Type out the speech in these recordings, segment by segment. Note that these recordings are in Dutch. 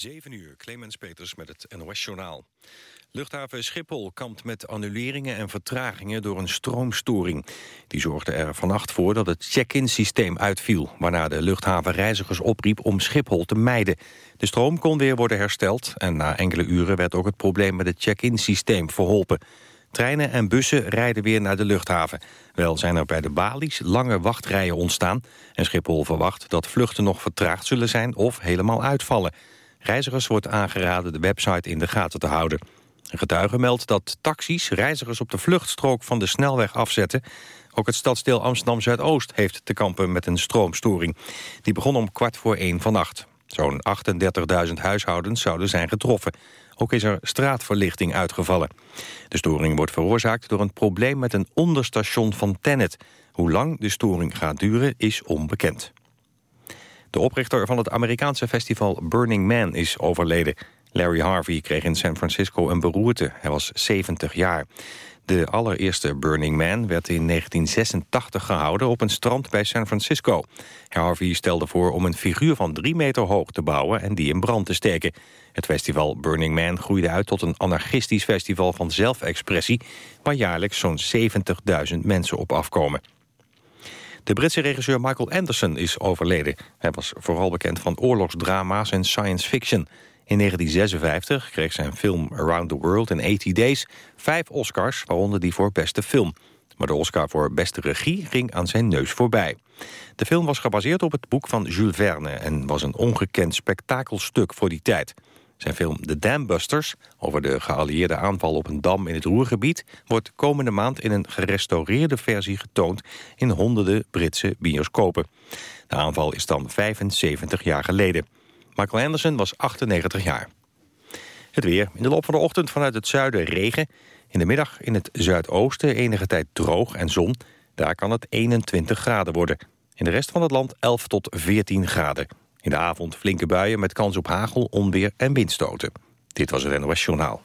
7 uur, Clemens Peters met het NOS-journaal. Luchthaven Schiphol kampt met annuleringen en vertragingen door een stroomstoring. Die zorgde er vannacht voor dat het check-in systeem uitviel... waarna de luchthaven reizigers opriep om Schiphol te mijden. De stroom kon weer worden hersteld... en na enkele uren werd ook het probleem met het check-in systeem verholpen. Treinen en bussen rijden weer naar de luchthaven. Wel zijn er bij de balies lange wachtrijen ontstaan... en Schiphol verwacht dat vluchten nog vertraagd zullen zijn of helemaal uitvallen... Reizigers wordt aangeraden de website in de gaten te houden. Een getuige meldt dat taxis reizigers op de vluchtstrook van de snelweg afzetten. Ook het stadsdeel Amsterdam-Zuidoost heeft te kampen met een stroomstoring. Die begon om kwart voor één vannacht. Zo'n 38.000 huishoudens zouden zijn getroffen. Ook is er straatverlichting uitgevallen. De storing wordt veroorzaakt door een probleem met een onderstation van Tennet. Hoe lang de storing gaat duren is onbekend. De oprichter van het Amerikaanse festival Burning Man is overleden. Larry Harvey kreeg in San Francisco een beroerte. Hij was 70 jaar. De allereerste Burning Man werd in 1986 gehouden op een strand bij San Francisco. Harvey stelde voor om een figuur van drie meter hoog te bouwen en die in brand te steken. Het festival Burning Man groeide uit tot een anarchistisch festival van zelfexpressie... waar jaarlijks zo'n 70.000 mensen op afkomen. De Britse regisseur Michael Anderson is overleden. Hij was vooral bekend van oorlogsdrama's en science fiction. In 1956 kreeg zijn film Around the World in 80 Days vijf Oscars, waaronder die voor beste film. Maar de Oscar voor beste regie ging aan zijn neus voorbij. De film was gebaseerd op het boek van Jules Verne... en was een ongekend spektakelstuk voor die tijd. Zijn film The Dambusters, over de geallieerde aanval op een dam in het Roergebied... wordt komende maand in een gerestaureerde versie getoond in honderden Britse bioscopen. De aanval is dan 75 jaar geleden. Michael Anderson was 98 jaar. Het weer. In de loop van de ochtend vanuit het zuiden regen. In de middag in het zuidoosten enige tijd droog en zon. Daar kan het 21 graden worden. In de rest van het land 11 tot 14 graden. In de avond flinke buien met kans op hagel, onweer en windstoten. Dit was het NOS Journaal.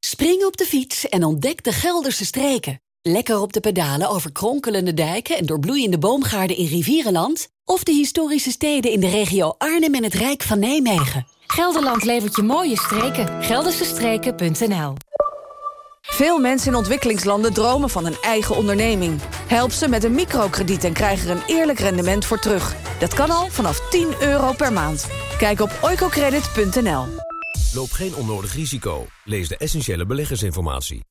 Spring op de fiets en ontdek de Gelderse streken. Lekker op de pedalen over kronkelende dijken en doorbloeiende boomgaarden in Rivierenland... of de historische steden in de regio Arnhem en het Rijk van Nijmegen. Gelderland levert je mooie streken. Geldersestreken.nl veel mensen in ontwikkelingslanden dromen van een eigen onderneming. Help ze met een microkrediet en krijg er een eerlijk rendement voor terug. Dat kan al vanaf 10 euro per maand. Kijk op oicocredit.nl. Loop geen onnodig risico. Lees de essentiële beleggersinformatie.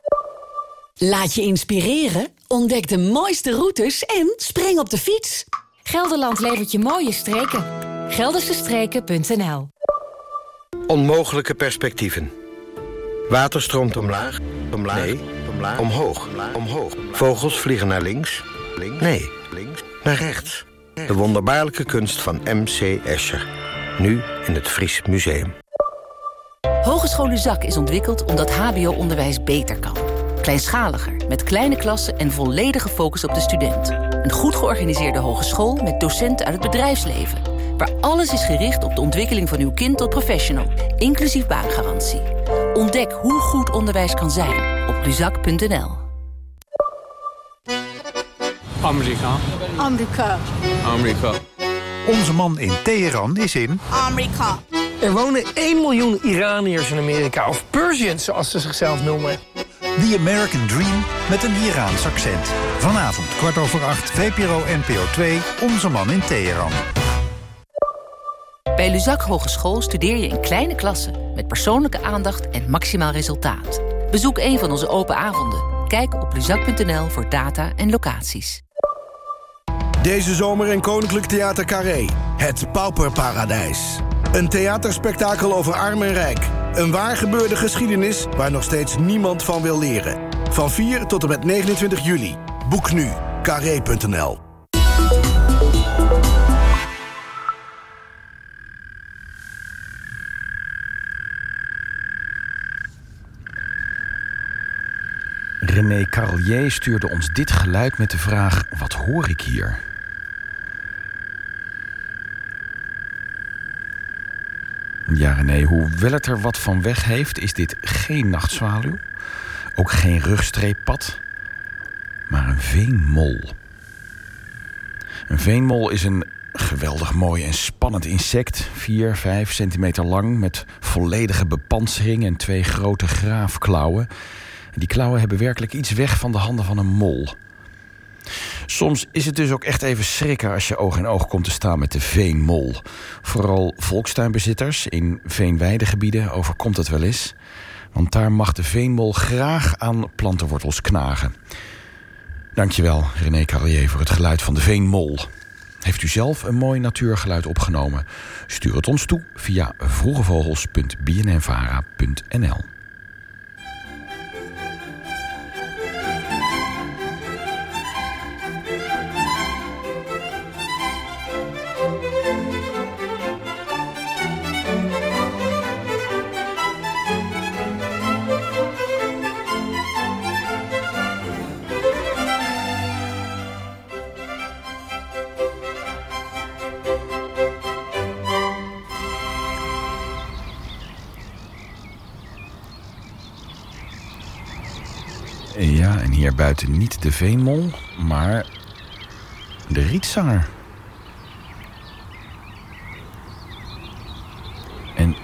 Laat je inspireren, ontdek de mooiste routes en spring op de fiets. Gelderland levert je mooie streken. Geldersestreken.nl Onmogelijke perspectieven. Water stroomt omlaag. Omlaag. Nee. Omlaag. Omhoog. Omhoog. Vogels vliegen naar links. links. Nee. Links. Naar rechts. De wonderbaarlijke kunst van M.C. Escher. Nu in het Fries Museum. Hogeschool Luzak is ontwikkeld omdat hbo-onderwijs beter kan. Kleinschaliger, met kleine klassen en volledige focus op de student. Een goed georganiseerde hogeschool met docenten uit het bedrijfsleven. Waar alles is gericht op de ontwikkeling van uw kind tot professional. Inclusief baangarantie. Ontdek hoe goed onderwijs kan zijn op luzak.nl. Amerika. Amerika. Amerika. Onze man in Teheran is in... Amerika. Er wonen 1 miljoen Iraniërs in Amerika, of Persians zoals ze zichzelf noemen. The American Dream met een Iraans accent. Vanavond kwart over acht, VPRO NPO 2, Onze man in Teheran. Bij Luzak Hogeschool studeer je in kleine klassen... met persoonlijke aandacht en maximaal resultaat. Bezoek een van onze open avonden. Kijk op luzak.nl voor data en locaties. Deze zomer in Koninklijk Theater Carré. Het Pauperparadijs. Een theaterspektakel over arm en rijk. Een waar gebeurde geschiedenis waar nog steeds niemand van wil leren. Van 4 tot en met 29 juli. Boek nu. Carré.nl René Carlier stuurde ons dit geluid met de vraag: wat hoor ik hier? Ja, René, hoewel het er wat van weg heeft, is dit geen nachtzwaluw. Ook geen rugstreeppad, maar een veenmol. Een veenmol is een geweldig mooi en spannend insect. 4, 5 centimeter lang met volledige bepansering en twee grote graafklauwen. Die klauwen hebben werkelijk iets weg van de handen van een mol. Soms is het dus ook echt even schrikken als je oog in oog komt te staan met de veenmol. Vooral volkstuinbezitters in veenweidegebieden overkomt het wel eens. Want daar mag de veenmol graag aan plantenwortels knagen. Dankjewel, René Carrier, voor het geluid van de veenmol. Heeft u zelf een mooi natuurgeluid opgenomen? Stuur het ons toe via vroegevogels.bnnvara.nl Ja, en hier buiten niet de veenmol, maar de rietzanger. En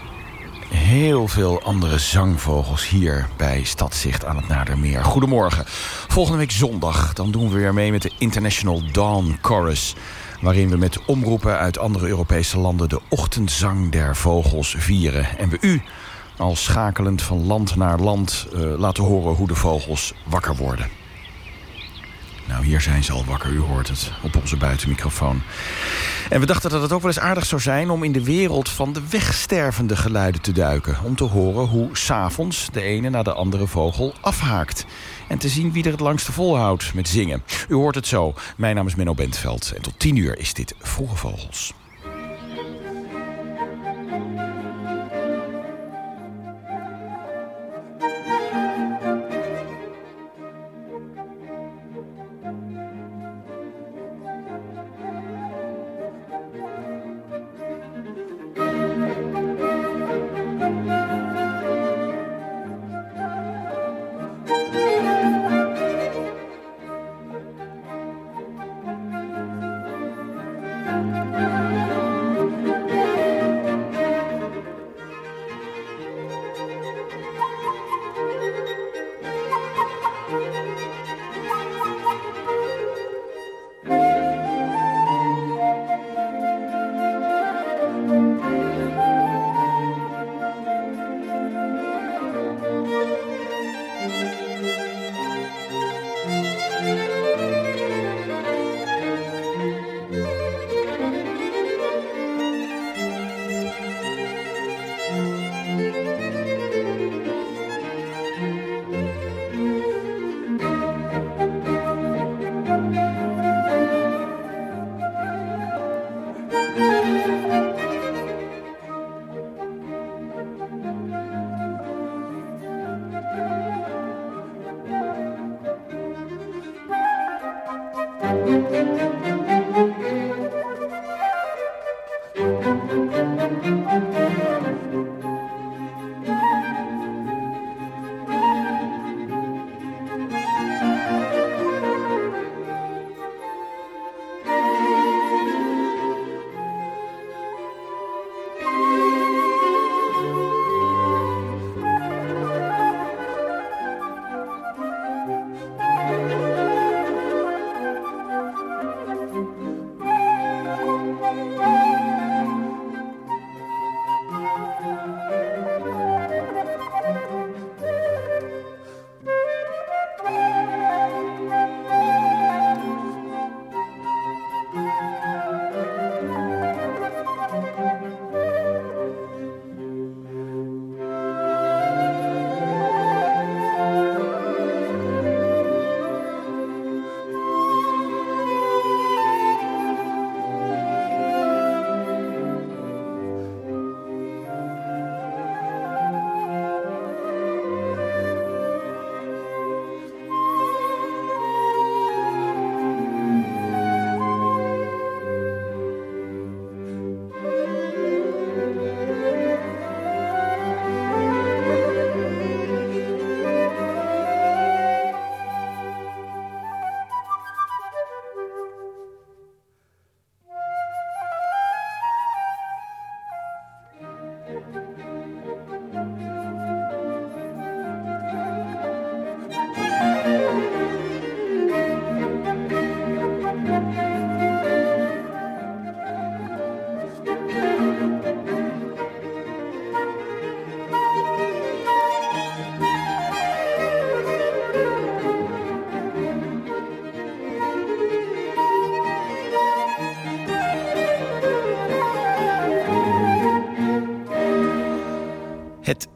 heel veel andere zangvogels hier bij Stadzicht aan het Nadermeer. Goedemorgen. Volgende week zondag dan doen we weer mee met de International Dawn Chorus... waarin we met omroepen uit andere Europese landen... de ochtendzang der vogels vieren. En we u al schakelend van land naar land uh, laten horen hoe de vogels wakker worden. Nou, hier zijn ze al wakker, u hoort het, op onze buitenmicrofoon. En we dachten dat het ook wel eens aardig zou zijn... om in de wereld van de wegstervende geluiden te duiken. Om te horen hoe s'avonds de ene na de andere vogel afhaakt. En te zien wie er het langste volhoudt met zingen. U hoort het zo. Mijn naam is Menno Bentveld. En tot tien uur is dit Vroege Vogels. Música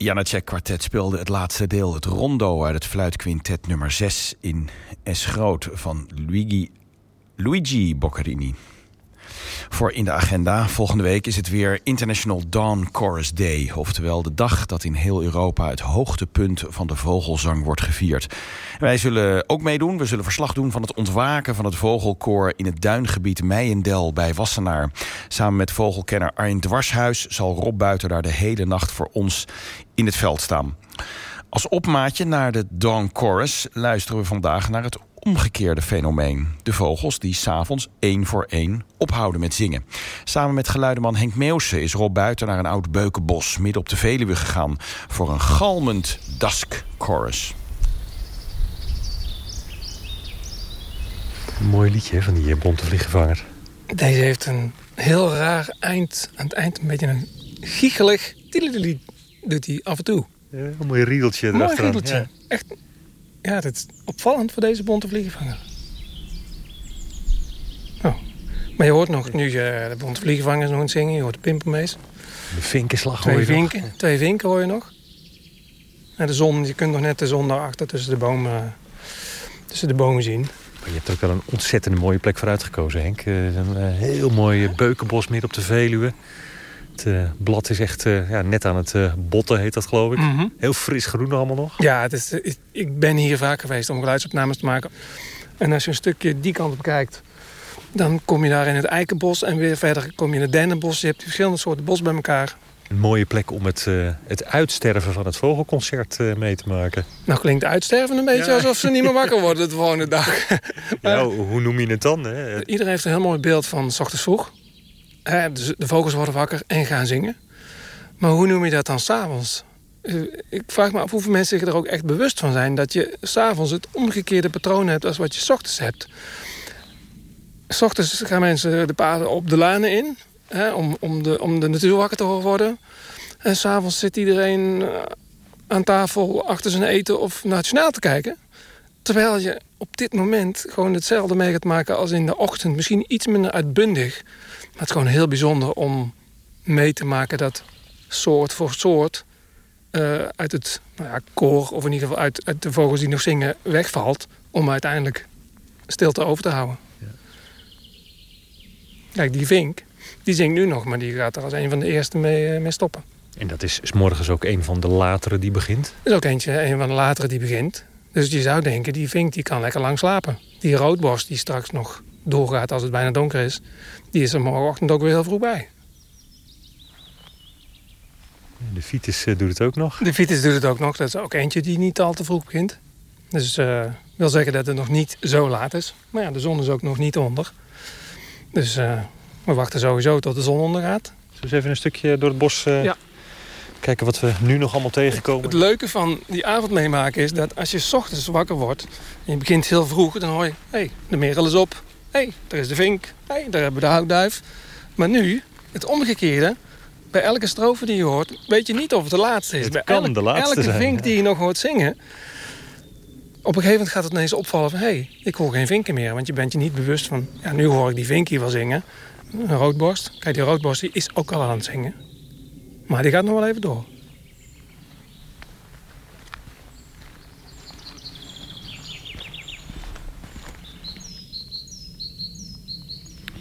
Janacek kwartet speelde het laatste deel, het rondo uit het fluitquintet nummer 6 in S groot van Luigi, Luigi Boccherini. Voor in de agenda, volgende week is het weer International Dawn Chorus Day. Oftewel de dag dat in heel Europa het hoogtepunt van de vogelzang wordt gevierd. wij zullen ook meedoen. We zullen verslag doen van het ontwaken van het vogelkoor... in het duingebied Meijendel bij Wassenaar. Samen met vogelkenner Arjen Dwarshuis zal Rob Buiter daar de hele nacht voor ons in het veld staan. Als opmaatje naar de Dawn Chorus luisteren we vandaag naar het omgekeerde fenomeen. De vogels die s'avonds één voor één ophouden met zingen. Samen met geluideman Henk Meeuwse is Rob Buiten naar een oud beukenbos... midden op de Veluwe gegaan voor een galmend dusk chorus. Een mooi liedje van die eh, bonte vliegenvanger. Deze heeft een heel raar eind. Aan het eind een beetje een giechelig... doet hij af en toe. Ja, een mooi riedeltje Mooi erachteraan. riedeltje. Ja. Echt ja, het is opvallend voor deze bonte vliegenvanger. Oh. Maar je hoort nog nu je de bonte vliegenvangers nog aan het zingen. Je hoort de pimpelmees. De vinkenslag hoor Twee je nog. vinken, twee vinken hoor je nog. En de zon, je kunt nog net de zon daarachter tussen de bomen, tussen de bomen zien. Maar je hebt er ook wel een ontzettend mooie plek voor uitgekozen, Henk. Eh, Een eh, heel mooi eh, beukenbos midden op de Veluwe. Het eh, blad is echt eh, ja, net aan het eh, botten, heet dat geloof ik. Mhm. Heel fris groen allemaal nog. Ja, het is, ik- ik ben hier vaak geweest om geluidsopnames te maken. En als je een stukje die kant op kijkt... dan kom je daar in het eikenbos en weer verder kom je in het dennenbos. Je hebt verschillende soorten bos bij elkaar. Een mooie plek om het, het uitsterven van het vogelconcert mee te maken. Nou klinkt uitsterven een beetje Ja. alsof ze niet meer wakker worden de volgende dag. Ja, hoe noem je het dan? Hè? Iedereen heeft een heel mooi beeld van s ochtends vroeg. Hè, dus de vogels worden wakker en gaan zingen. Maar hoe noem je dat dan s'avonds? Eh, Ik vraag me af hoeveel mensen zich er ook echt bewust van zijn... dat je s'avonds het omgekeerde patroon hebt als wat je 's ochtends hebt. S ochtends gaan mensen de paden op de lanen in... Hè, om, om, de, om de natuur wakker te worden. En s'avonds zit iedereen eh, aan tafel achter zijn eten of journaal te kijken. Terwijl je op dit moment gewoon hetzelfde mee gaat maken als in de ochtend. Misschien iets minder uitbundig. Maar het is gewoon heel bijzonder om mee te maken dat soort voor soort... eh, uit het nou ja, koor, of in ieder geval uit, uit de vogels die nog zingen, wegvalt... om uiteindelijk stilte over te houden. Kijk, die vink, die zingt nu nog... maar die gaat er als een van de eerste mee, eh, mee stoppen. En dat is 's morgens ook een van de latere die begint. Er is ook eentje, een van de latere die begint. Dus je zou denken, die vink die kan lekker lang slapen. Die roodborst die straks nog doorgaat als het bijna donker is... die is er morgenochtend ook weer heel vroeg bij. De Vitis eh, doet het ook nog. De Vitis doet het ook nog. Dat is ook eentje die niet al te vroeg begint. Dus eh wil zeggen dat het nog niet zo laat is. Maar ja, de zon is ook nog niet onder. Dus eh, we wachten sowieso tot de zon ondergaat. Zullen we eens even een stukje door het bos Ja. kijken wat we nu nog allemaal tegenkomen? Het leuke van die avond meemaken is dat als je 's ochtends wakker wordt... en je begint heel vroeg, dan hoor je... hé, hey, de merel is op. Hé, hey, daar is de vink. Hé, hey, daar hebben we de houtduif. Maar nu, het omgekeerde... bij elke strofe die je hoort, weet je niet of het de laatste is. Het bij kan elk- de laatste elke zijn, vink ja. die je nog hoort zingen... op een gegeven moment gaat het ineens opvallen van... hé, hey, ik hoor geen vinken meer. Want je bent je niet bewust van... ja, nu hoor ik die vink hier wel zingen. Een roodborst. Kijk, die roodborst die is ook al aan het zingen. Maar die gaat nog wel even door.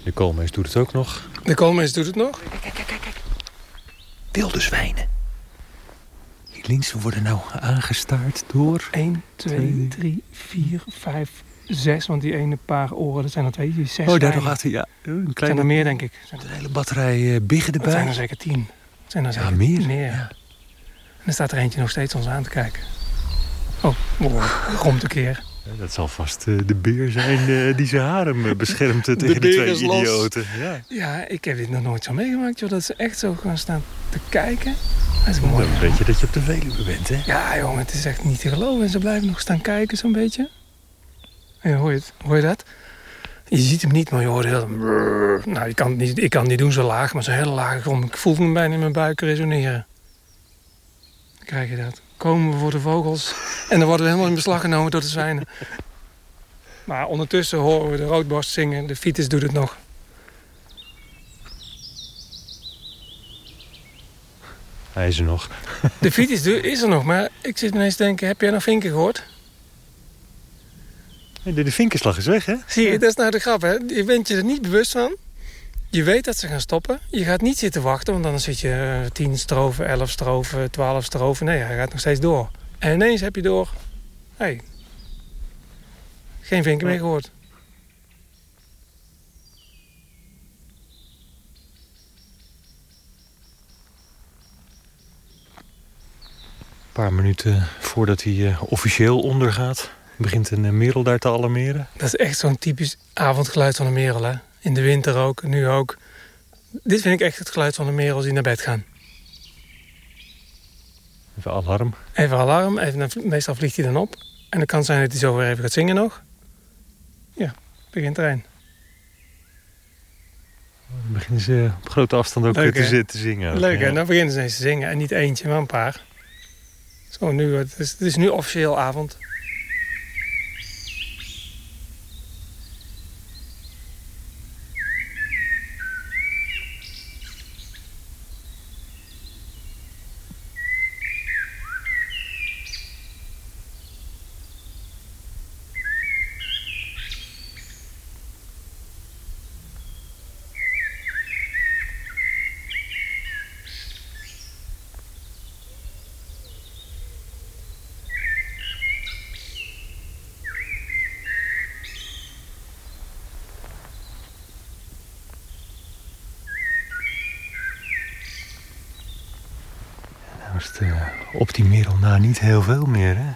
De koolmees doet het ook nog. De koolmees doet het nog. Wilde zwijnen. Links, we worden nou aangestaard door... 1, 2, 3, 4, 5, 6. Want die ene paar oren, dat zijn er twee. Die zes Oh, daar nog achter, ja. Een Het kleine zijn er meer, denk ik. Een hele batterij eh, biggen Het zijn er erbij. zeker tien. Het zijn er Ja, zeker meer. meer. En er staat er eentje nog steeds ons aan te kijken. Oh, wow, gromt een keer. Dat zal vast eh, de beer zijn eh, die zijn harem eh, beschermt De tegen de, beer twee idioten. Ja. Ja, ik heb dit nog nooit zo meegemaakt, joh. Dat ze echt zo gaan staan te kijken. Dat is mooi. Dan weet je dat je op de Veluwe bent, hè? Ja, jongen, het is echt niet te geloven. En ze blijven nog staan kijken, zo'n beetje. En hoor, je het? hoor je dat? Je ziet hem niet, maar je hoort heel... Nou, ik kan, het niet, ik kan het niet doen zo laag, maar zo'n hele lage grond. Ik voel hem bijna in mijn buik resoneren. Dan krijg je dat. Komen we voor de vogels. En dan worden we helemaal in beslag genomen door de zwijnen. Maar ondertussen horen we de roodborst zingen. De fiets doet het nog. Hij is er nog. De fiets is, er nog, maar ik zit ineens te denken... heb jij nog vinken gehoord? De, de vinkenslag is weg, hè? Zie je, dat is nou de grap, hè? Je bent je er niet bewust van. Je weet dat ze gaan stoppen. Je gaat niet zitten wachten, want dan zit je uh, 10 stroven, 11 stroven, 12 stroven. Nee, hij gaat nog steeds door. En ineens heb je door... Hey, geen vinken meer gehoord. Een paar minuten voordat hij uh, officieel ondergaat... begint een uh, merel daar te alarmeren. Dat is echt zo'n typisch avondgeluid van een merel, hè? In de winter ook, nu ook. Dit vind ik echt het geluid van de merels die naar bed gaan. Even alarm. Even alarm, even, meestal vliegt hij dan op. En dan kan zijn dat hij zo weer even gaat zingen nog. Ja, begint er een. Dan beginnen ze op grote afstand ook Leuk, te, te, zingen. Leuk, ja. en dan beginnen ze eens te zingen. En niet eentje, maar een paar. Zo, nu, het is, het is nu officieel avond. Uh, op die merel na niet heel veel meer, hè?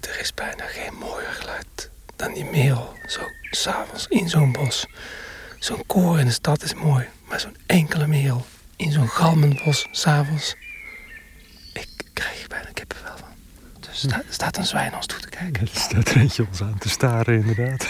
Er is bijna geen mooier geluid dan die merel. Zo s'avonds in zo'n bos. Zo'n koor in de stad is mooi. Maar zo'n enkele merel in zo'n galmend bos s'avonds. Ik krijg er bijna kippenvel van. Dus er staat, er staat een zwijn ons toe te kijken. Er staat er eentje ons aan te staren, inderdaad.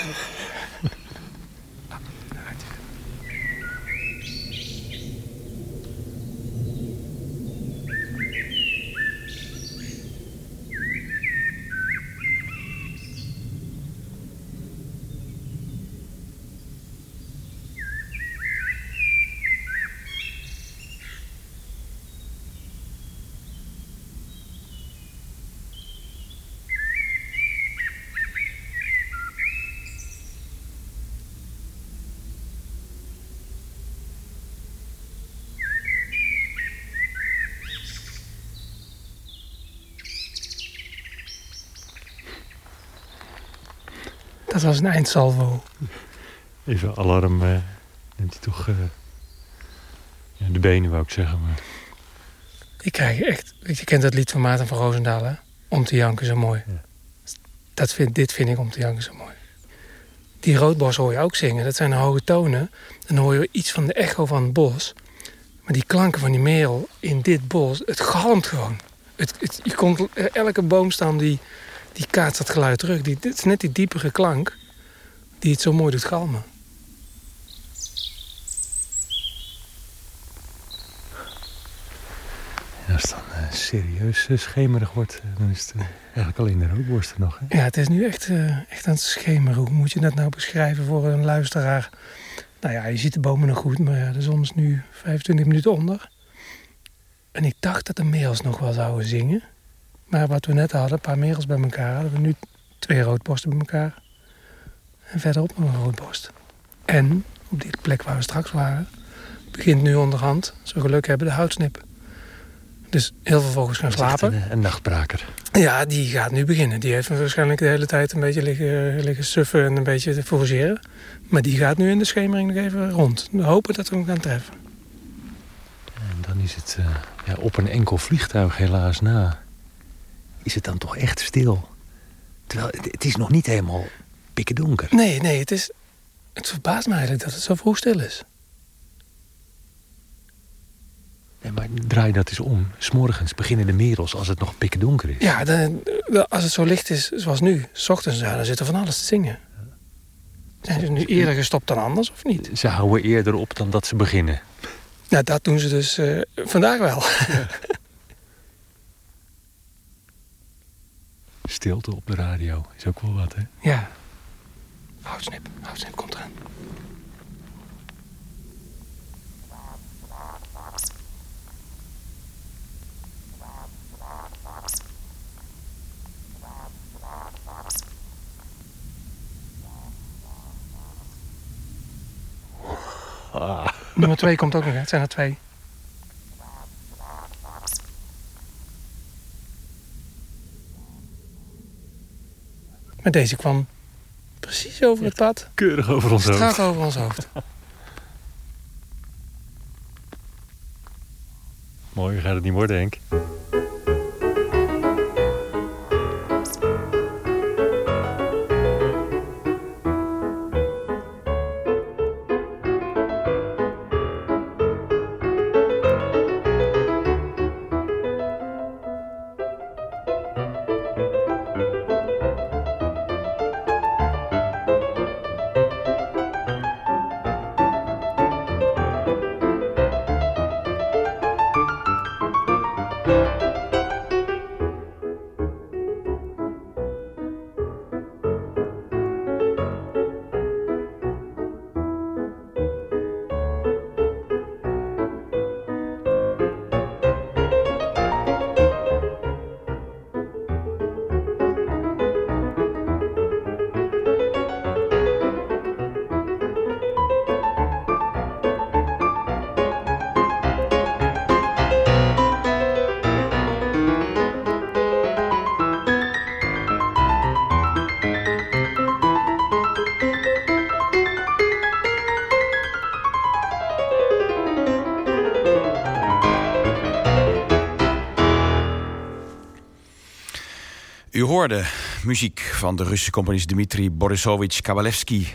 Dat was een eindsalvo. Even alarm uh, neemt hij toch ja, de benen, wou ik zeggen. Maar... Ik krijg echt... Je kent dat lied van Maarten van Roosendaal, hè? Om te janken zo mooi. Ja. Dat vind, dit vind ik om te janken zo mooi. Die roodbos hoor je ook zingen. Dat zijn hoge tonen. Dan hoor je iets van de echo van het bos. Maar die klanken van die merel in dit bos, het galmt gewoon. Het, het, je komt, elke boomstam die, die kaatst dat geluid terug. Die, dit is net die diepere klank die het zo mooi doet galmen. En als het dan uh, serieus uh, schemerig wordt, uh, dan is het eigenlijk alleen de rookborsten nog. Hè? Ja, het is nu echt, echt aan het schemeren. Hoe moet je dat nou beschrijven voor een luisteraar? Nou ja, je ziet de bomen nog goed, maar ja, de zon is nu 25 minuten onder. En ik dacht dat de merels nog wel zouden zingen. Maar wat we net hadden, een paar merels bij elkaar, hadden we nu twee roodborsten bij elkaar. En verderop nog een roodborst. En op die plek waar we straks waren, begint nu onderhand, als we geluk hebben, de houtsnip. Dus heel veel vogels gaan slapen. Een, een, nachtbraker. Ja, die gaat nu beginnen. Die heeft waarschijnlijk de hele tijd een beetje liggen, liggen suffen en een beetje te forageren. Maar die gaat nu in de schemering nog even rond. We hopen dat we hem gaan treffen. En dan is het uh, ja, op een enkel vliegtuig helaas na. Is het dan toch echt stil? Terwijl het, het is nog niet helemaal pikken donker. Nee, nee, het is... Het verbaast me eigenlijk dat het zo vroeg stil is. Nee, maar draai dat eens om. S'morgens beginnen de merels als het nog pikken donker is. Ja, dan, als het zo licht is zoals nu, s ochtends, ja, dan zit er van alles te zingen. Zijn ze nu eerder gestopt dan anders, of niet? Ze houden eerder op dan dat ze beginnen. Nou, dat doen ze dus uh, vandaag wel. Ja. Stilte op de radio. Is ook wel wat, hè? Ja. Houtsnip, houtsnip komt eraan. Nummer 2 komt ook nog. Het zijn er twee. Maar deze kwam precies over het pad. Keurig over ons hoofd. Strak over ons hoofd. Mooi gaat het niet worden, Henk. Hoorde muziek van de Russische componist Dmitri Borisovich Kabalevsky.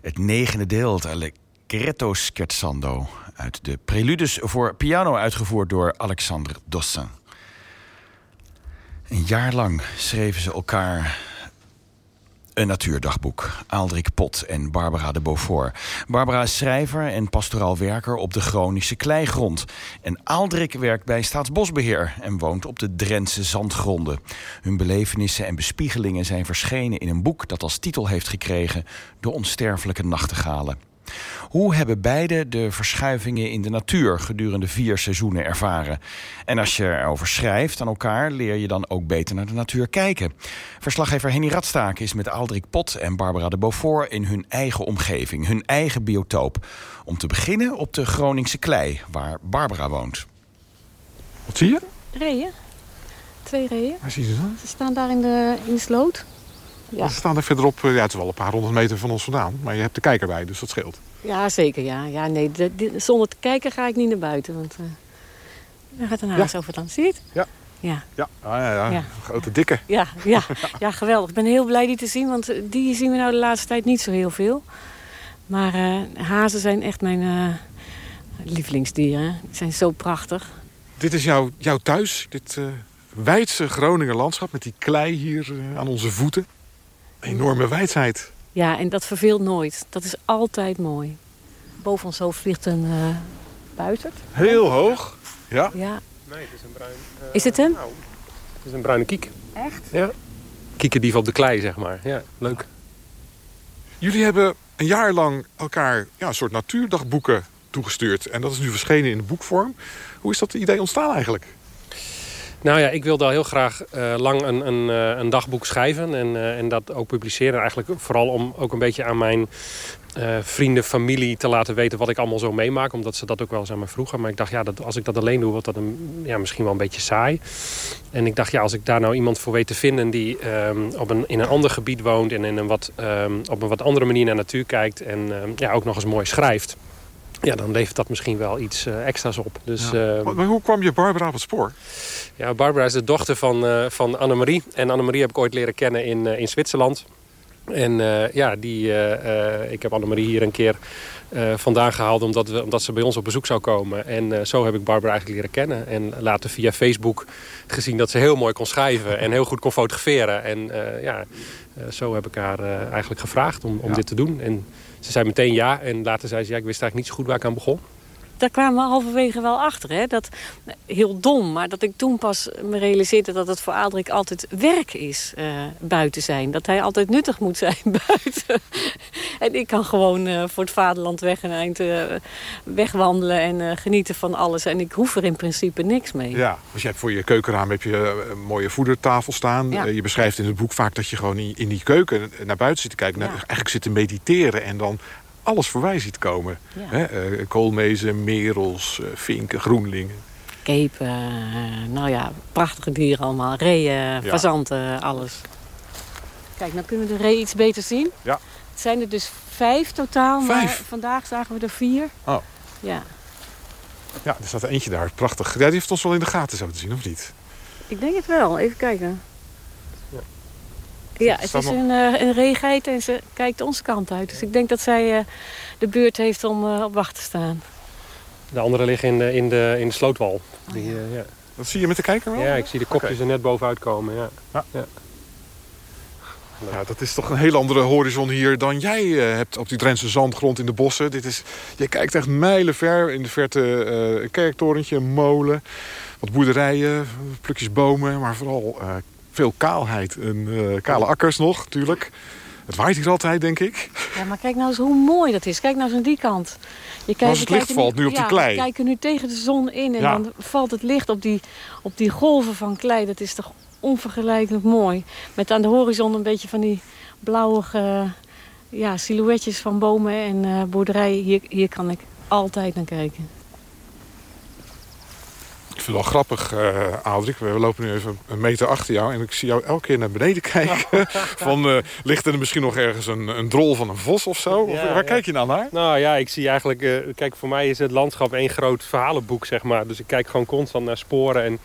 Het negende deel, het Allegretto Scherzando... uit de Preludes voor piano uitgevoerd door Alexander Dossin. Een jaar lang schreven ze elkaar een natuurdagboek. Aaldrik Pot en Barbara de Beaufort. Barbara is schrijver en pastoraal werker op de Groningse kleigrond. En Aaldrik werkt bij Staatsbosbeheer en woont op de Drentse zandgronden. Hun belevenissen en bespiegelingen zijn verschenen in een boek... dat als titel heeft gekregen De Onsterfelijke Nachtegalen. Hoe hebben beide de verschuivingen in de natuur gedurende vier seizoenen ervaren? En als je erover schrijft aan elkaar, leer je dan ook beter naar de natuur kijken. Verslaggever Henny Radstaken is met Aldrik Pot en Barbara de Beaufort in hun eigen omgeving, hun eigen biotoop. Om te beginnen op de Groningse klei, waar Barbara woont. Wat zie je? Reeën. Twee reeën. Waar zie je ze dan? Ze staan daar in de, in de sloot. Ja. Ze staan er verderop, ja, het is wel een paar honderd meter van ons vandaan. Maar je hebt de kijker bij, dus dat scheelt. Ja, zeker. Ja. Ja, nee, de, de, zonder te kijken ga ik niet naar buiten. Want uh, daar gaat een haas over dan. Zie je het? Ja. Ja. Ja, ah, ja, ja. ja. grote dikke. Ja, ja, ja, geweldig. Ik ben heel blij die te zien, want die zien we nou de laatste tijd niet zo heel veel. Maar uh, hazen zijn echt mijn uh, lievelingsdieren. Die zijn zo prachtig. Dit is jouw, jouw thuis, dit uh, wijdse Groninger landschap met die klei hier aan onze voeten. Enorme wijdheid. Ja, en dat verveelt nooit. Dat is altijd mooi. Boven ons hoofd vliegt een uh. Heel hoog. Ja? Ja. Nee, het is een bruin... Uh, is het hem? Nou, het is een bruine kiek. Echt? Ja. Kiekendief op de klei, zeg maar. Ja, leuk. Jullie hebben een jaar lang elkaar ja, een soort natuurdagboeken toegestuurd. En dat is nu verschenen in boekvorm. Hoe is dat idee ontstaan eigenlijk? Nou ja, ik wilde al heel graag uh, lang een, een, uh, een, dagboek schrijven en, uh, en dat ook publiceren. Eigenlijk vooral om ook een beetje aan mijn vrienden, familie te laten weten wat ik allemaal zo meemaak. Omdat ze dat ook wel eens aan me vroegen. Maar ik dacht, ja, dat, als ik dat alleen doe, wordt dat een, ja, misschien wel een beetje saai. En ik dacht, ja, als ik daar nou iemand voor weet te vinden die um, op een, in een ander gebied woont... en in een wat, um, op een wat andere manier naar natuur kijkt en um, ja, ook nog eens mooi schrijft... Ja, dan levert dat misschien wel iets uh, extra's op. Dus, ja. uh, maar hoe kwam je Barbara op het spoor? Ja, Barbara is de dochter van, uh, van Annemarie. En Annemarie heb ik ooit leren kennen in, in Zwitserland. En ja, die, ik heb Annemarie hier een keer vandaan gehaald... Omdat, we, omdat ze bij ons op bezoek zou komen. En zo heb ik Barbara eigenlijk leren kennen. En later via Facebook gezien dat ze heel mooi kon schrijven... en heel goed kon fotograferen. En ja, zo heb ik haar eigenlijk gevraagd om, om ja. dit te doen. En, ze zei meteen ja en later zei ze... Ja, ik wist eigenlijk niet zo goed waar ik aan begon. Daar kwamen we halverwege wel achter. Hè? Dat, heel dom, maar dat ik toen pas me realiseerde... dat het voor Adrik altijd werk is uh, buiten zijn. Dat hij altijd nuttig moet zijn buiten. en ik kan gewoon uh, voor het vaderland weg en eind uh, wegwandelen... en genieten van alles. En ik hoef er in principe niks mee. Ja, dus je hebt voor je keukenraam heb je een mooie voedertafel staan. Ja. je beschrijft in het boek vaak dat je gewoon in die keuken naar buiten zit te kijken. Ja. Naar, eigenlijk zit te mediteren en dan alles voorbij ziet komen. Hè? eh, koolmezen, merels, eh, vinken, groenlingen. Kepen, eh, nou ja, prachtige dieren allemaal. Reeën, fazanten, alles. Kijk, nou kunnen we de ree iets beter zien. Ja. Het zijn er dus vijf totaal, maar vandaag zagen we er vier. Oh. Ja, Ja, er staat er eentje daar. Prachtig. Ja, die heeft ons wel in de gaten zo te zien, of niet? ik denk het wel. Even kijken. Ja, het is een, eh een reegeit en ze kijkt onze kant uit. Dus ik denk dat zij eh, de beurt heeft om eh, op wacht te staan. De andere liggen in de, in de, in de slootwal. Die, eh, ja. Dat zie je met de kijker wel? ja, ik zie de kopjes er net bovenuit komen. Ja. Ja. Ja, dat is toch een hele andere horizon hier dan jij eh, hebt op die Drentse zandgrond in de bossen. Dit is, je kijkt echt mijlenver. In de verte eh, een kerktorentje, een molen, wat boerderijen, plukjes bomen. Maar vooral eh, veel kaalheid en eh, kale akkers nog, natuurlijk. Het waait hier altijd, denk ik. Ja, maar kijk nou eens hoe mooi dat is. Kijk nou eens aan die kant. Je kijkt, als het licht valt nu op die ja, klei. We kijken nu tegen de zon in en Ja. dan valt het licht op die, op die golven van klei. Dat is toch onvergelijkelijk mooi. Met aan de horizon een beetje van die blauwige ja, silhouetjes van bomen en eh, boerderijen. Hier, hier kan ik altijd naar kijken. Ik vind het wel grappig, eh Adrik. We lopen nu even een meter achter jou. En ik zie jou elke keer naar beneden kijken. Van, eh, ligt er misschien nog ergens een, een drol van een vos of zo? Of, Ja, waar ja. kijk je nou naar? Nou ja, ik zie eigenlijk... eh, kijk, voor mij is het landschap één groot verhalenboek, zeg maar. Dus ik kijk gewoon constant naar sporen. En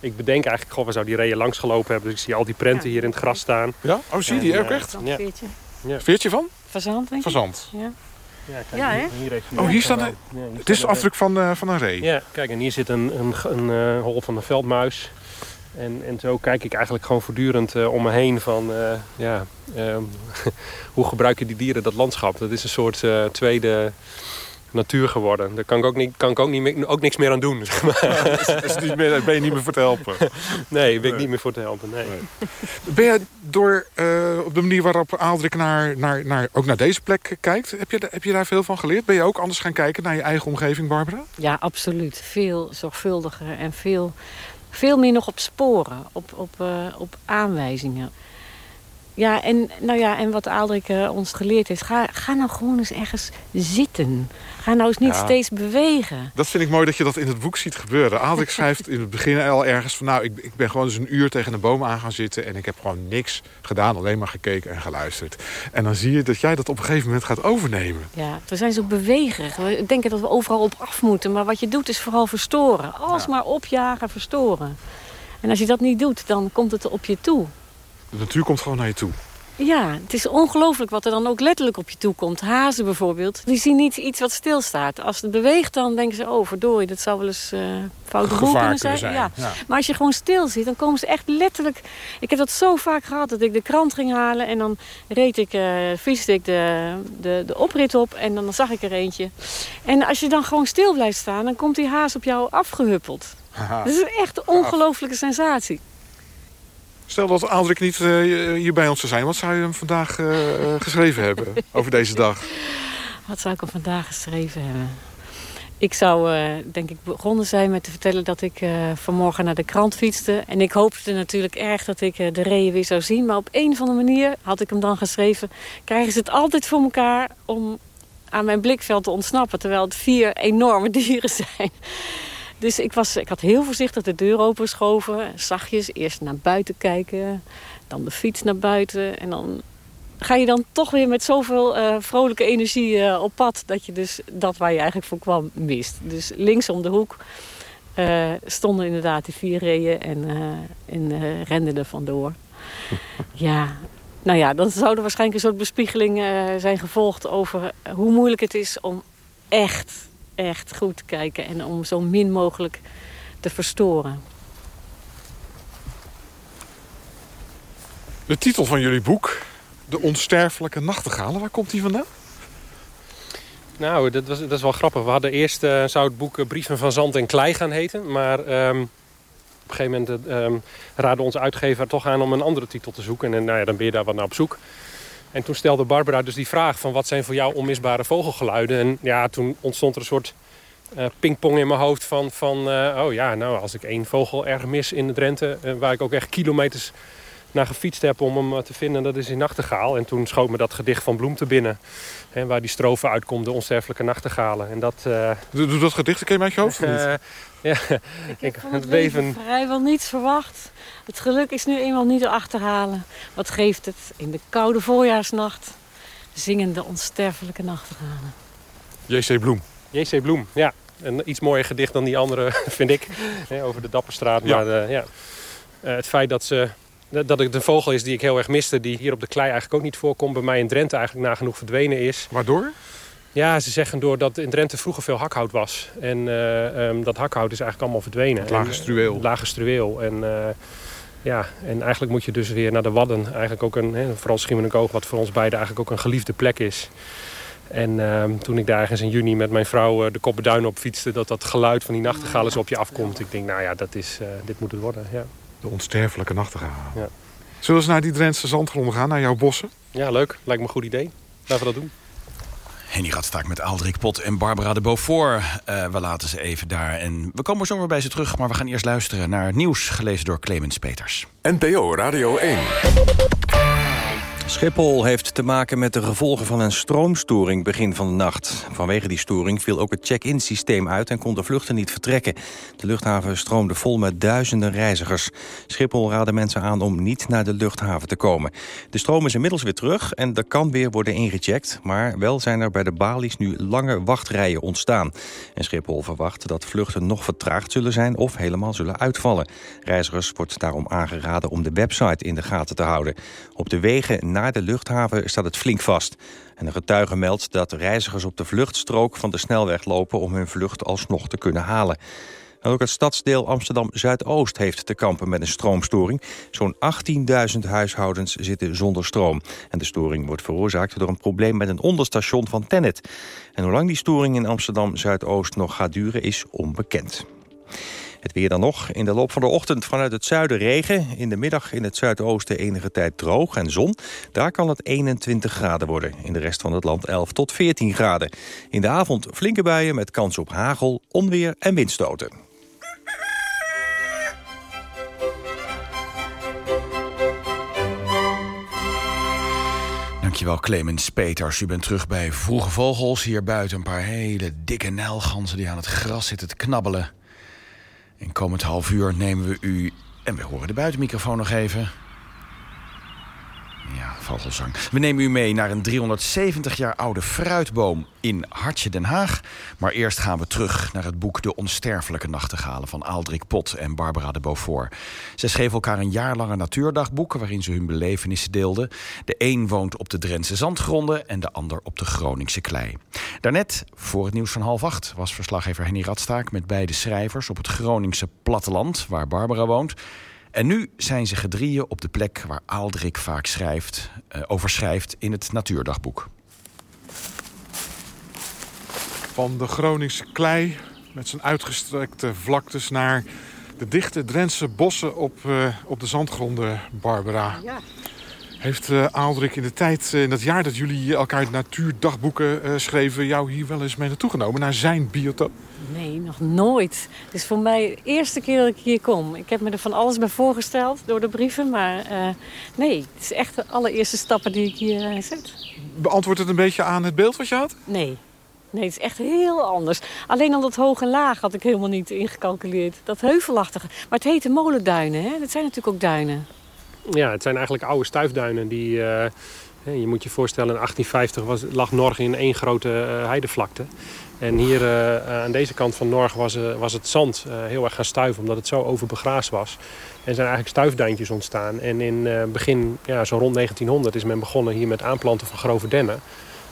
ik bedenk eigenlijk, goh, waar zou die reeën langs gelopen hebben. Dus ik zie al die prenten hier in het gras staan. Ja? Oh, zie je die ook echt? Ja. veertje. Ja. Veertje van? Fazant, denk ik. Fazant. Ja. Ja, kijk, Ja, hè? hier, hier heeft hij Oh, hier staat een... ja, hier Het is de afdruk van, eh, van een ree. Ja, kijk, en hier zit een, een, een, eh, hol van een veldmuis. En, en zo kijk ik eigenlijk gewoon voortdurend eh, om me heen van... eh, ja, ehm, hoe gebruiken die dieren dat landschap? Dat is een soort eh, tweede natuur geworden. Daar kan ik ook, niet, kan ik ook, niet ook niks meer aan doen. Zeg maar. Is niet meer, ben je niet meer voor te helpen. Nee, ben ik niet meer voor te helpen. Nee. Ben je door eh, op de manier waarop Aaldrik naar, naar, naar, ook naar deze plek kijkt... Heb je, heb je daar veel van geleerd? Ben je ook anders gaan kijken naar je eigen omgeving, Barbara? Ja, absoluut. Veel zorgvuldiger en veel, veel meer nog op sporen, op, op, eh, op aanwijzingen. Ja, en, nou ja, en wat Aaldrik ons geleerd heeft, ga, ga nou gewoon eens ergens zitten. Ga nou eens niet Ja. steeds bewegen. Dat vind ik mooi dat je dat in het boek ziet gebeuren. Aaldrik schrijft in het begin al ergens van... nou, ik, ik ben gewoon eens een uur tegen een boom aan gaan zitten... en ik heb gewoon niks gedaan, alleen maar gekeken en geluisterd. En dan zie je dat jij dat op een gegeven moment gaat overnemen. Ja, we zijn zo bewegerig. We denken dat we overal op af moeten. Maar wat je doet is vooral verstoren. Alsmaar opjagen, verstoren. En als je dat niet doet, dan komt het op je toe. De natuur komt gewoon naar je toe. Ja, het is ongelooflijk wat er dan ook letterlijk op je toe komt. Hazen bijvoorbeeld, die zien niet iets wat stilstaat. Als het beweegt, dan denken ze, oh verdorie, dat zou wel eens eh fout Gevaar kunnen zijn. zijn, Ja. ja. Maar als je gewoon stil zit, dan komen ze echt letterlijk... Ik heb dat zo vaak gehad, dat ik de krant ging halen... en dan reed ik, fietste ik de, de, de oprit op en dan zag ik er eentje. En als je dan gewoon stil blijft staan, dan komt die haas op jou afgehuppeld. Dat is echt een ongelofelijke sensatie. Stel dat Aaldrik niet eh, hier bij ons zou zijn. Wat zou je hem vandaag eh, eh, geschreven hebben over deze dag? Wat zou ik er vandaag geschreven hebben? Ik zou eh, denk ik begonnen zijn met te vertellen dat ik eh, vanmorgen naar de krant fietste. En ik hoopte natuurlijk erg dat ik eh, de reeën weer zou zien. Maar op een of andere manier had ik hem dan geschreven... krijgen ze het altijd voor elkaar om aan mijn blikveld te ontsnappen. Terwijl het vier enorme dieren zijn. Dus ik, was, ik had heel voorzichtig de deur opengeschoven. Zachtjes, eerst naar buiten kijken. Dan de fiets naar buiten. En dan ga je dan toch weer met zoveel eh, vrolijke energie eh, op pad... dat je dus dat waar je eigenlijk voor kwam mist. Dus links om de hoek eh, stonden inderdaad die vier reeën en, en renden er vandoor. ja, nou ja, dan zou er waarschijnlijk een soort bespiegeling zijn gevolgd... over hoe moeilijk het is om echt, echt goed te kijken... en om zo min mogelijk te verstoren. De titel van jullie boek, De Onsterfelijke Nachtegalen, waar komt die vandaan? Nou, dat, was, dat is wel grappig. We hadden eerst, zou het boek eh, Brieven van Zand en Klei gaan heten. Maar ehm, op een gegeven moment eh, ehm, raadde onze uitgever toch aan om een andere titel te zoeken. En nou ja, dan ben je daar wat naar op zoek. En toen stelde Barbara dus die vraag van wat zijn voor jou onmisbare vogelgeluiden? En ja, toen ontstond er een soort eh, pingpong in mijn hoofd van, van eh, oh ja, nou als ik één vogel erg mis in de Drenthe, eh, waar ik ook echt kilometers naar gefietst heb om hem te vinden. Dat is in Nachtegaal. En toen schoot me dat gedicht van Bloem te binnen. Hè, waar die strofe uitkomt, de onsterfelijke nachtegalen. En dat... Doe, dat gedicht, ken je uit je hoofd? Ja, ik heb van het, het leven vrijwel niets verwacht. Het geluk is nu eenmaal niet te achterhalen. Wat geeft het in de koude voorjaarsnacht? Zingende onsterfelijke nachtegalen. J.C. Bloem. J.C. Bloem, ja. Een iets mooier gedicht dan die andere, vind ik. over de Dapperstraat. Ja. Maar uh, ja. Uh, het feit dat, ze, dat het een vogel is die ik heel erg miste... die hier op de klei eigenlijk ook niet voorkomt... bij mij in Drenthe eigenlijk nagenoeg verdwenen is. Waardoor? Ja, ze zeggen doordat in Drenthe vroeger veel hakhout was. En uh, um, dat hakhout is eigenlijk allemaal verdwenen. Het lage struweel. Het lage struweel. En, ja, en eigenlijk moet je dus weer naar de Wadden. Eigenlijk ook een, hè, vooral Schiermonnikoog, wat voor ons beiden eigenlijk ook een geliefde plek is. En uh, toen ik daar ergens in juni met mijn vrouw de Koppenduin op fietste... dat dat geluid van die nachtegaal eens op je afkomt. Ik denk, nou ja, dat is, dit moet het worden. Ja. De onsterfelijke nachtegaal. Ja. Zullen we eens naar die Drentse zandgronden gaan, naar jouw bossen? Ja, leuk. Lijkt me een goed idee. Laten we dat doen. Henny Radstaak met Aldrik Pot en Barbara de Beaufort. Uh, we laten ze even daar. En we komen zo weer bij ze terug. Maar we gaan eerst luisteren naar het nieuws gelezen door Clemens Peters. NPO Radio 1. Schiphol heeft te maken met de gevolgen van een stroomstoring begin van de nacht. Vanwege die storing viel ook het check-in systeem uit en konden vluchten niet vertrekken. De luchthaven stroomde vol met duizenden reizigers. Schiphol raadde mensen aan om niet naar de luchthaven te komen. De stroom is inmiddels weer terug en er kan weer worden ingecheckt. Maar wel zijn er bij de balies nu lange wachtrijen ontstaan. En Schiphol verwacht dat vluchten nog vertraagd zullen zijn of helemaal zullen uitvallen. Reizigers wordt daarom aangeraden om de website in de gaten te houden. Op de wegen naar de luchthaven staat het flink vast. En een getuige meldt dat reizigers op de vluchtstrook van de snelweg lopen... om hun vlucht alsnog te kunnen halen. En ook het stadsdeel Amsterdam-Zuidoost heeft te kampen met een stroomstoring. Zo'n 18.000 huishoudens zitten zonder stroom. En de storing wordt veroorzaakt door een probleem met een onderstation van Tennet. En hoe lang die storing in Amsterdam-Zuidoost nog gaat duren is onbekend. Het weer dan nog. In de loop van de ochtend vanuit het zuiden regen. In de middag in het zuidoosten enige tijd droog en zon. Daar kan het 21 graden worden. In de rest van het land 11 tot 14 graden. In de avond flinke buien met kans op hagel, onweer en windstoten. Dankjewel Clemens Peters. U bent terug bij Vroege Vogels. Hier buiten een paar hele dikke nijlganzen die aan het gras zitten te knabbelen. In komend half uur nemen we u... En we horen de buitenmicrofoon nog even. Ja, vogelzang. We nemen u mee naar een 370 jaar oude fruitboom in Hartje Den Haag. Maar eerst gaan we terug naar het boek De Onsterfelijke Nachtegalen... van Aldrik Pot en Barbara de Beaufort. Zij schreven elkaar een jaar lang een natuurdagboek... waarin ze hun belevenissen deelden. De een woont op de Drentse zandgronden... en de ander op de Groningse klei. Daarnet, voor het nieuws van half acht... was verslaggever Henny Radstaak met beide schrijvers... op het Groningse platteland, waar Barbara woont... En nu zijn ze gedrieën op de plek waar Aaldrik vaak schrijft, uh, over schrijft in het Natuurdagboek. Van de Groningse klei met zijn uitgestrekte vlaktes naar de dichte Drentse bossen op, uh, op de zandgronden, Barbara. Ja. Heeft uh, Aaldrik in de tijd, in dat jaar dat jullie elkaar natuurdagboeken uh, schreven... jou hier wel eens mee naartoe genomen, naar zijn biotoop? Nee, nog nooit. Het is voor mij de eerste keer dat ik hier kom. Ik heb me er van alles bij voorgesteld door de brieven. Maar uh, nee, het is echt de allereerste stappen die ik hier uh, zet. Beantwoordt het een beetje aan het beeld wat je had? Nee. Nee, het is echt heel anders. Alleen al dat hoge en laag had ik helemaal niet ingecalculeerd. Dat heuvelachtige. Maar het heet de molenduinen, hè? Dat zijn natuurlijk ook duinen. Ja, het zijn eigenlijk oude stuifduinen die... Uh, je moet je voorstellen, in 1850 was, lag Norg in één grote heidevlakte. En hier uh, aan deze kant van Norg was, uh, was het zand uh, heel erg gaan stuiven, omdat het zo overbegraasd was. En zijn eigenlijk stuifduintjes ontstaan. En in begin, ja, zo rond 1900, is men begonnen hier met aanplanten van grove dennen.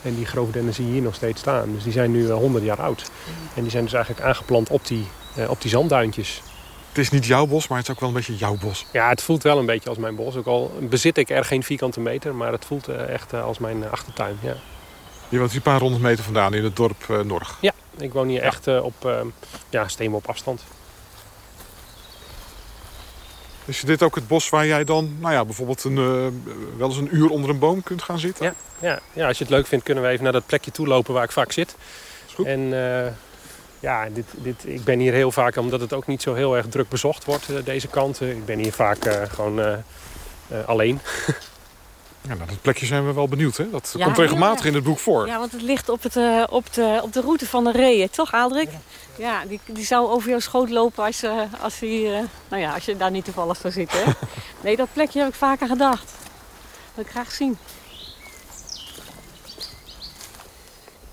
En die grove dennen zie je hier nog steeds staan. Dus die zijn nu 100 jaar oud. En die zijn dus eigenlijk aangeplant op die, op die zandduintjes. Het is niet jouw bos, maar het is ook wel een beetje jouw bos. Ja, het voelt wel een beetje als mijn bos. Ook al bezit ik er geen vierkante meter, maar het voelt echt als mijn achtertuin. Ja. Je woont hier een paar honderd meter vandaan in het dorp uh, Norg. Ja, ik woon hier ja. echt uh, op uh, ja, steenworp op afstand. Is dit ook het bos waar jij dan nou ja, bijvoorbeeld een, wel eens een uur onder een boom kunt gaan zitten? Ja, ja, ja, als je het leuk vindt kunnen we even naar dat plekje toe lopen waar ik vaak zit. Is goed. En ja, dit, dit, ik ben hier heel vaak, omdat het ook niet zo heel erg druk bezocht wordt, deze kant. Ik ben hier vaak gewoon alleen. Ja, nou, dat plekje zijn we wel benieuwd. Hè? Dat Ja, komt regelmatig in het boek voor. Ja, want het ligt op, het, eh, op, de, op de route van de reeën, toch Aldrik? Ja, die, die zou over jouw schoot lopen als, eh, als, hij, eh, nou ja, als je daar niet toevallig zou zitten. Hè? Nee, dat plekje heb ik vaker gedacht. Dat wil ik graag zien.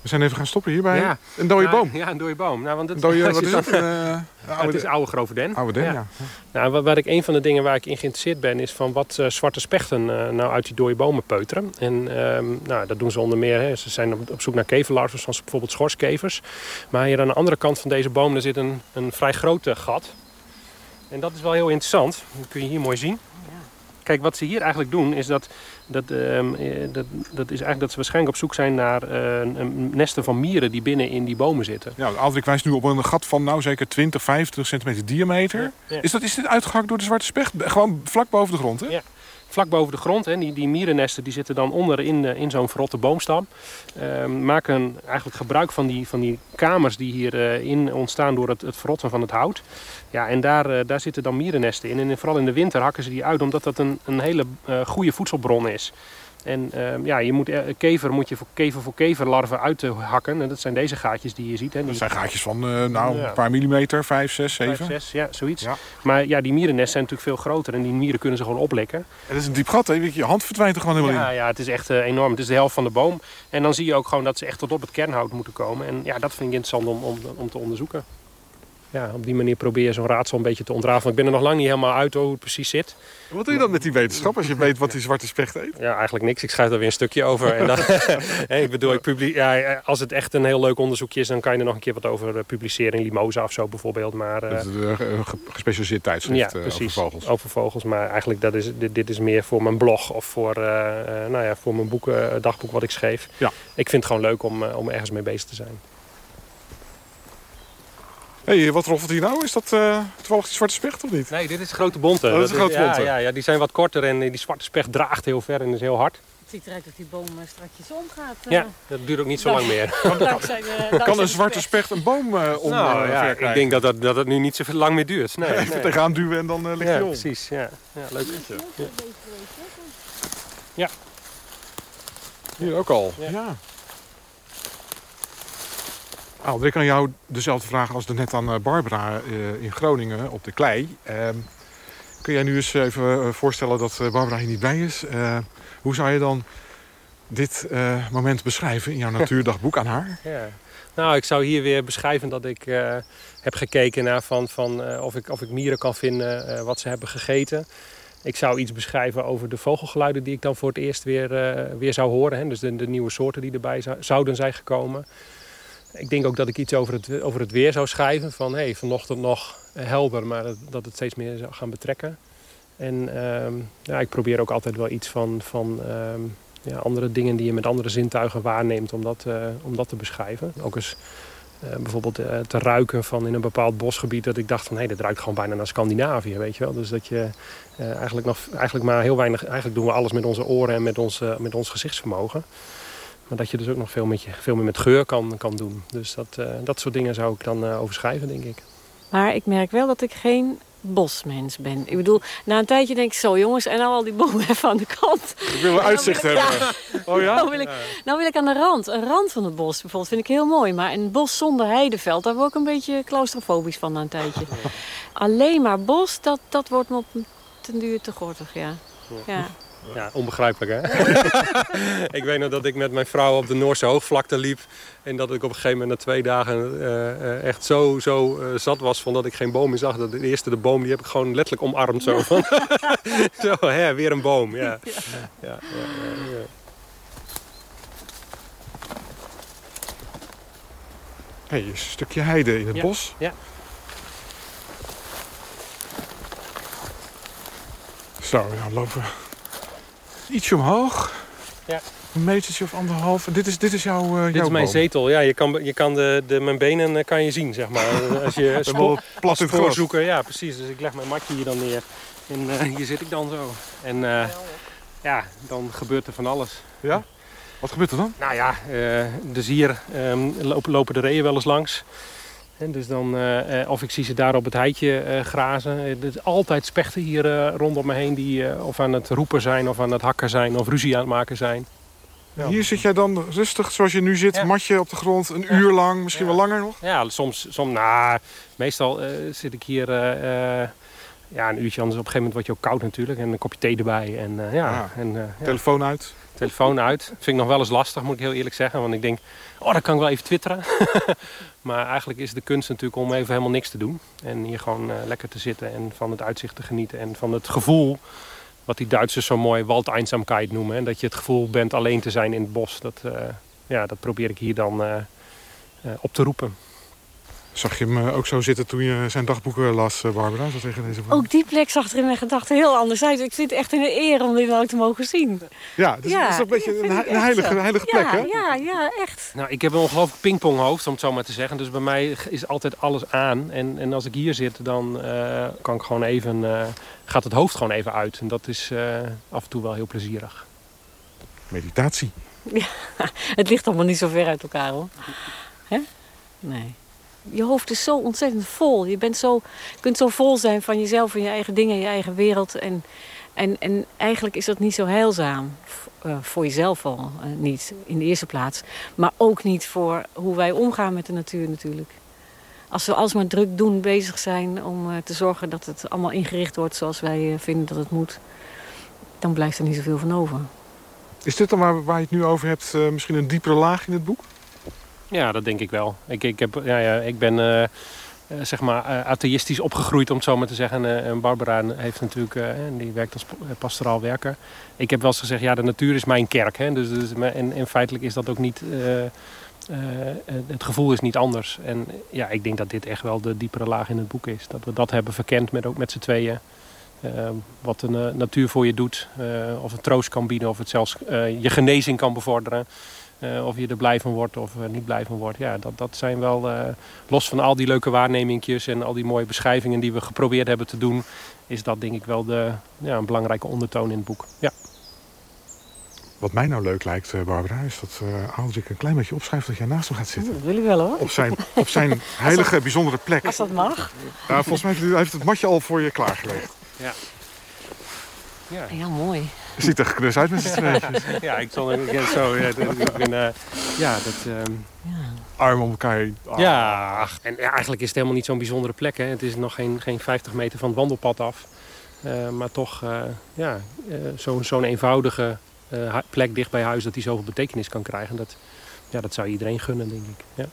We zijn even gaan stoppen hier bij Ja. een dode Nou, boom. Ja, een dode boom. Nou, want het, dode, wat is dat- het? Eh, oude het is oude grove den. Oude den, ja. Nou, waar ik een van de dingen waar ik in geïnteresseerd ben, is van wat eh, zwarte spechten eh, nou uit die dode bomen peuteren. En ehm, nou, dat doen ze onder meer. Hè. Ze zijn op, op zoek naar keverlarven, zoals bijvoorbeeld schorskevers. Maar hier aan de andere kant van deze boom daar zit een, een vrij groot eh, gat. En dat is wel heel interessant. Dat kun je hier mooi zien. Kijk, wat ze hier eigenlijk doen is dat, dat, ehm, eh, dat, dat is eigenlijk dat ze waarschijnlijk op zoek zijn naar een- een nesten van mieren die binnen in die bomen zitten. Ja, Aldrik wijst nu op een gat van nou zeker 20, 25 centimeter diameter. Ja. Is, dat, is dit uitgehakt door de zwarte specht? Gewoon vlak boven de grond, hè? Ja. Vlak boven de grond, hè, die, die mierennesten die zitten dan onder in, eh, zo'n verrotte boomstam. Ehm, maken eigenlijk gebruik van die, van die kamers die hierin in ontstaan door het, het verrotten van het hout. Ja, en daar, eh, daar zitten dan mierennesten in. En vooral in de winter hakken ze die uit omdat dat een, een hele eh, goede voedselbron is. En ehm, ja, je moet, eh, kever moet je voor kever voor kever larven uithakken. En dat zijn deze gaatjes die je ziet. Hè, die, Dat zijn gaatjes van eh, nou, Ja. een paar millimeter, 5, 6, 7. Vijf, zes, ja, zoiets. Ja. Maar ja, die mierennesten zijn natuurlijk veel groter. En die mieren kunnen ze gewoon oplikken. En dat is een diep gat, hè? Je hand verdwijnt er gewoon helemaal Ja, in. ja, het is echt eh, enorm. Het is de helft van de boom. En dan zie je ook gewoon dat ze echt tot op het kernhout moeten komen. En ja, dat vind ik interessant om, om, om te onderzoeken. Ja, op die manier probeer je zo'n raadsel een beetje te ontrafelen. Ik ben er nog lang niet helemaal uit hoe het precies zit. Wat doe je dan met die wetenschap als je weet wat die zwarte specht eet? Ja, eigenlijk niks. Ik schrijf daar weer een stukje over. En dan, ik bedoel, ik publie- ja, als het echt een heel leuk onderzoekje is, dan kan je er nog een keer wat over eh, publiceren. In Limosa of zo bijvoorbeeld. Maar, Dat is een eh, ge- gespecialiseerd tijdschrift ja, eh, over precies. vogels. Over vogels. Maar eigenlijk dat is, dit, dit is meer voor mijn blog of voor, nou ja, voor mijn boeken, eh, dagboek wat ik schreef. Ja. Ik vind het gewoon leuk om, om ergens mee bezig te zijn. Hé, wat roffelt hier nou? Is dat eh, toevallig die zwarte specht of niet? Nee, dit is grote bonte. Oh, dat is een grote bonte. Ja, ja, die zijn wat korter en eh, die zwarte specht draagt heel ver en is heel hard. Het ziet eruit dat die boom eh, strakjes omgaat. Ja, dat duurt ook niet zo lang meer. Dankzij de- dankzij Kan de een zwarte specht. specht een boom eh om nou ja, ik denk dat, dat, dat het nu niet zo lang meer duurt. Nee, Even nee. tegenaan duwen en dan eh, ligt Ja, hij om. precies. Ja, ja leuk. Ja. Ja. Hier ook al. Ja. Alder, ik kan jou dezelfde vraag als net aan eh, Barbara eh, in Groningen op de klei. Ehm, kun jij nu eens even eh, voorstellen dat Barbara hier niet bij is? Hoe zou je dan dit moment beschrijven in jouw natuurdagboek aan haar? Ja. Nou, ik zou hier weer beschrijven dat ik heb gekeken naar van, van, of, ik, of ik mieren kan vinden wat ze hebben gegeten. Ik zou iets beschrijven over de vogelgeluiden die ik dan voor het eerst weer, weer zou horen. Hè? Dus de, de nieuwe soorten die erbij zou- zouden zijn gekomen. Ik denk ook dat ik iets over het, over het weer zou schrijven. Van hey, vanochtend nog helder, maar dat, dat het steeds meer zou gaan betrekken. En ehm, ja, ik probeer ook altijd wel iets van, van ehm, ja, andere dingen die je met andere zintuigen waarneemt om dat, eh, om dat te beschrijven. Ook eens eh, bijvoorbeeld eh, te ruiken van in een bepaald bosgebied dat ik dacht van hé, dit ruikt gewoon bijna naar Scandinavië, weet je wel. Dus dat je eigenlijk nog eigenlijk maar heel weinig, eigenlijk doen we alles met onze oren en met ons, met ons gezichtsvermogen. Maar dat je dus ook nog veel, met je, veel meer met geur kan, kan doen. Dus dat, eh, dat soort dingen zou ik dan eh, overschrijven, denk ik. Maar ik merk wel dat ik geen bosmens ben. Ik bedoel, na een tijdje denk ik zo, jongens, en nou al die bomen even aan de kant. Ik wil een uitzicht wil ik- hebben. Oh ja? Nou wil, ik, nou wil ik aan de rand, een rand van het bos bijvoorbeeld, vind ik heel mooi. Maar een bos zonder heideveld, daar word ik een beetje claustrofobisch van na een tijdje. Alleen maar bos, dat, dat wordt me op ten duur te gortig, ja. ja. Ja, onbegrijpelijk hè? ik weet nog dat ik met mijn vrouw op de Noorse hoogvlakte liep. En dat ik op een gegeven moment na twee dagen eh, eh, echt zo, zo eh, zat was van dat ik geen boom meer zag. Dat de eerste de boom die heb ik gewoon letterlijk omarmd zo. Van, zo, hè, weer een boom. Ja. Ja, ja, ja, hey, een stukje heide in het Ja, bos. ja. Zo, dan lopen we ietsje omhoog. Ja. Een metertje of anderhalf. Dit is, dit is jouw, eh, Dit jouw is mijn boom. zetel. Ja, je kan, je kan de, de, mijn benen eh, kan je zien, zeg maar. Als je spoor, plat in gras. spoorzoeker, ja precies. Dus ik leg mijn matje hier dan neer. En eh, hier zit ik dan zo. En eh, ja, dan gebeurt er van alles. Ja? Wat gebeurt er dan? Nou ja, eh, dus hier ehm, lopen, lopen de reeën wel eens langs. En dus dan, eh, eh, of ik zie ze daar op het heitje eh, grazen. Er is altijd spechten hier eh, rondom me heen die eh, of aan het roepen zijn, of aan het hakken zijn, of ruzie aan het maken zijn. Ja. Hier zit jij dan rustig, zoals je nu zit, matje op de grond, een uur lang, misschien wel langer nog? Ja, soms, soms nou, meestal eh, zit ik hier eh, eh, ja, een uurtje, anders op een gegeven moment word je ook koud natuurlijk. En een kopje thee erbij. En, eh, ja, Ah. en, eh, ja. Telefoon uit? Telefoon uit. Vind ik nog wel eens lastig, moet ik heel eerlijk zeggen. Want ik denk, oh, dan kan ik wel even twitteren. maar eigenlijk is de kunst natuurlijk om even helemaal niks te doen. En hier gewoon eh, lekker te zitten en van het uitzicht te genieten. En van het gevoel, wat die Duitsers zo mooi Waldeinsamkeit noemen. En dat je het gevoel bent alleen te zijn in het bos. Dat, eh, ja, dat probeer ik hier dan eh, op te roepen. Zag je hem eh, ook zo zitten toen je zijn dagboeken las, eh, Barbara? Zo tegen deze? Ook die plek zag er in mijn gedachten heel anders uit. Ik vind het echt een eer om dit nou te mogen zien. Ja, dus dat is een beetje een, he- heilige, heilige plek, ja, hè? Ja, ja, echt. Nou, ik heb een ongelooflijk pingponghoofd, om het zo maar te zeggen. Dus bij mij is altijd alles aan. En, en als ik hier zit, dan eh, kan ik gewoon even, eh, gaat het hoofd gewoon even uit. En dat is eh, af en toe wel heel plezierig. Meditatie. Ja, het ligt allemaal niet zo ver uit elkaar hoor. Hè? Nee. Je hoofd is zo ontzettend vol. Je bent zo, kunt zo vol zijn van jezelf en je eigen dingen, je eigen wereld. En, en, en eigenlijk is dat niet zo heilzaam. Eh, voor jezelf al eh, niet, in de eerste plaats. Maar ook niet voor hoe wij omgaan met de natuur natuurlijk. Als we alsmaar druk doen bezig zijn om eh, te zorgen dat het allemaal ingericht wordt zoals wij vinden dat het moet, dan blijft er niet zoveel van over. Is dit dan waar, waar je het nu over hebt, misschien een diepere laag in het boek? Ja, dat denk ik wel. Ik, ik, heb, ja, ja, ik ben eh, eh, zeg maar eh, atheïstisch opgegroeid, om het zo maar te zeggen. En Barbara heeft natuurlijk, die werkt als pa- pastoraal werker. Ik heb wel eens gezegd, ja, de natuur is mijn kerk. Hè? Dus, dus, en, feitelijk is dat ook niet... het gevoel is niet anders. En ja, ik denk dat dit echt wel de diepere laag in het boek is. Dat we dat hebben verkend met, ook met z'n tweeën. Eh, wat de na- natuur voor je doet. of het troost kan bieden, of het zelfs je genezing kan bevorderen. Eh, of je er blij van wordt of er niet blij van wordt. Ja, dat, dat zijn wel, eh, los van al die leuke waarnemingjes en al die mooie beschrijvingen die we geprobeerd hebben te doen, is dat denk ik wel de, ja, een belangrijke ondertoon in het boek. Ja. Wat mij nou leuk lijkt, eh, Barbara, is dat uh, Aldrik een klein beetje opschrijft dat jij naast hem gaat zitten. Dat wil ik wel hoor. Op zijn, op zijn heilige, bijzondere plek. Als dat mag. Ja, volgens mij heeft hij heeft het matje al voor je klaargelegd. Ja. Ja. Ja, mooi. Je ziet er geknus uit met z'n tweeën. ja, ik zal ben zo. Ja, dat- ik ben, eh, ja, dat. ehm, Arm om elkaar heen. Ah. Ja, ach, en ja, eigenlijk is het helemaal niet zo'n bijzondere plek. Hè. Het is nog geen, geen 50 meter van het wandelpad af. Eh, maar toch, eh, ja, eh, zo'n zo'n eenvoudige eh, plek dicht bij huis dat die zoveel betekenis kan krijgen. Dat, ja, dat zou iedereen gunnen, denk ik. Ja.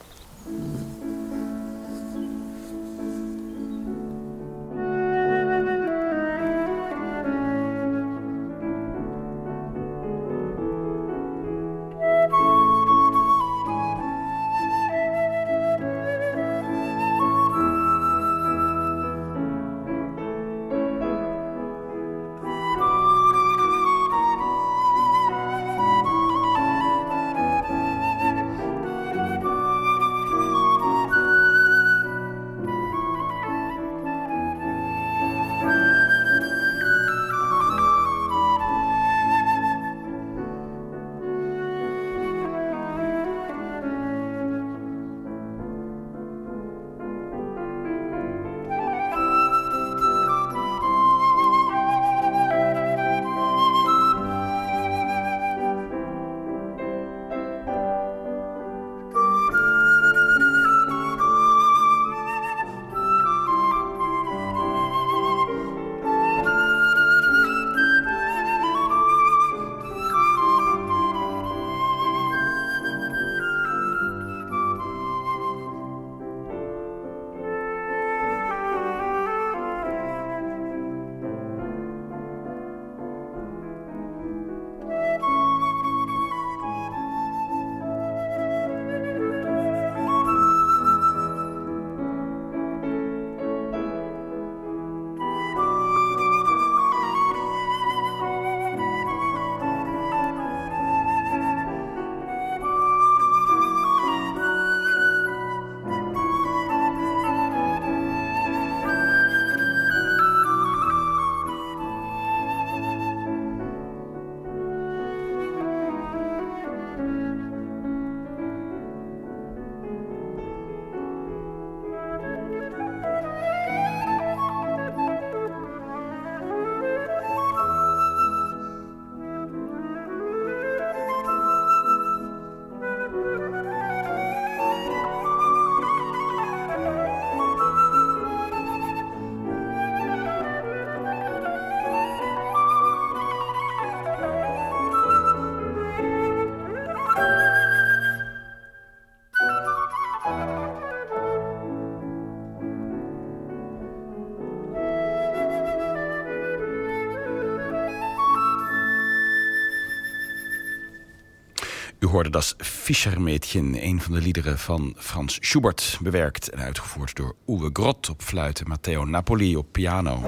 Hoorde dat Fischermädchen, een van de liederen van Frans Schubert... bewerkt en uitgevoerd door Uwe Grot op fluiten... Matteo Napoli op piano.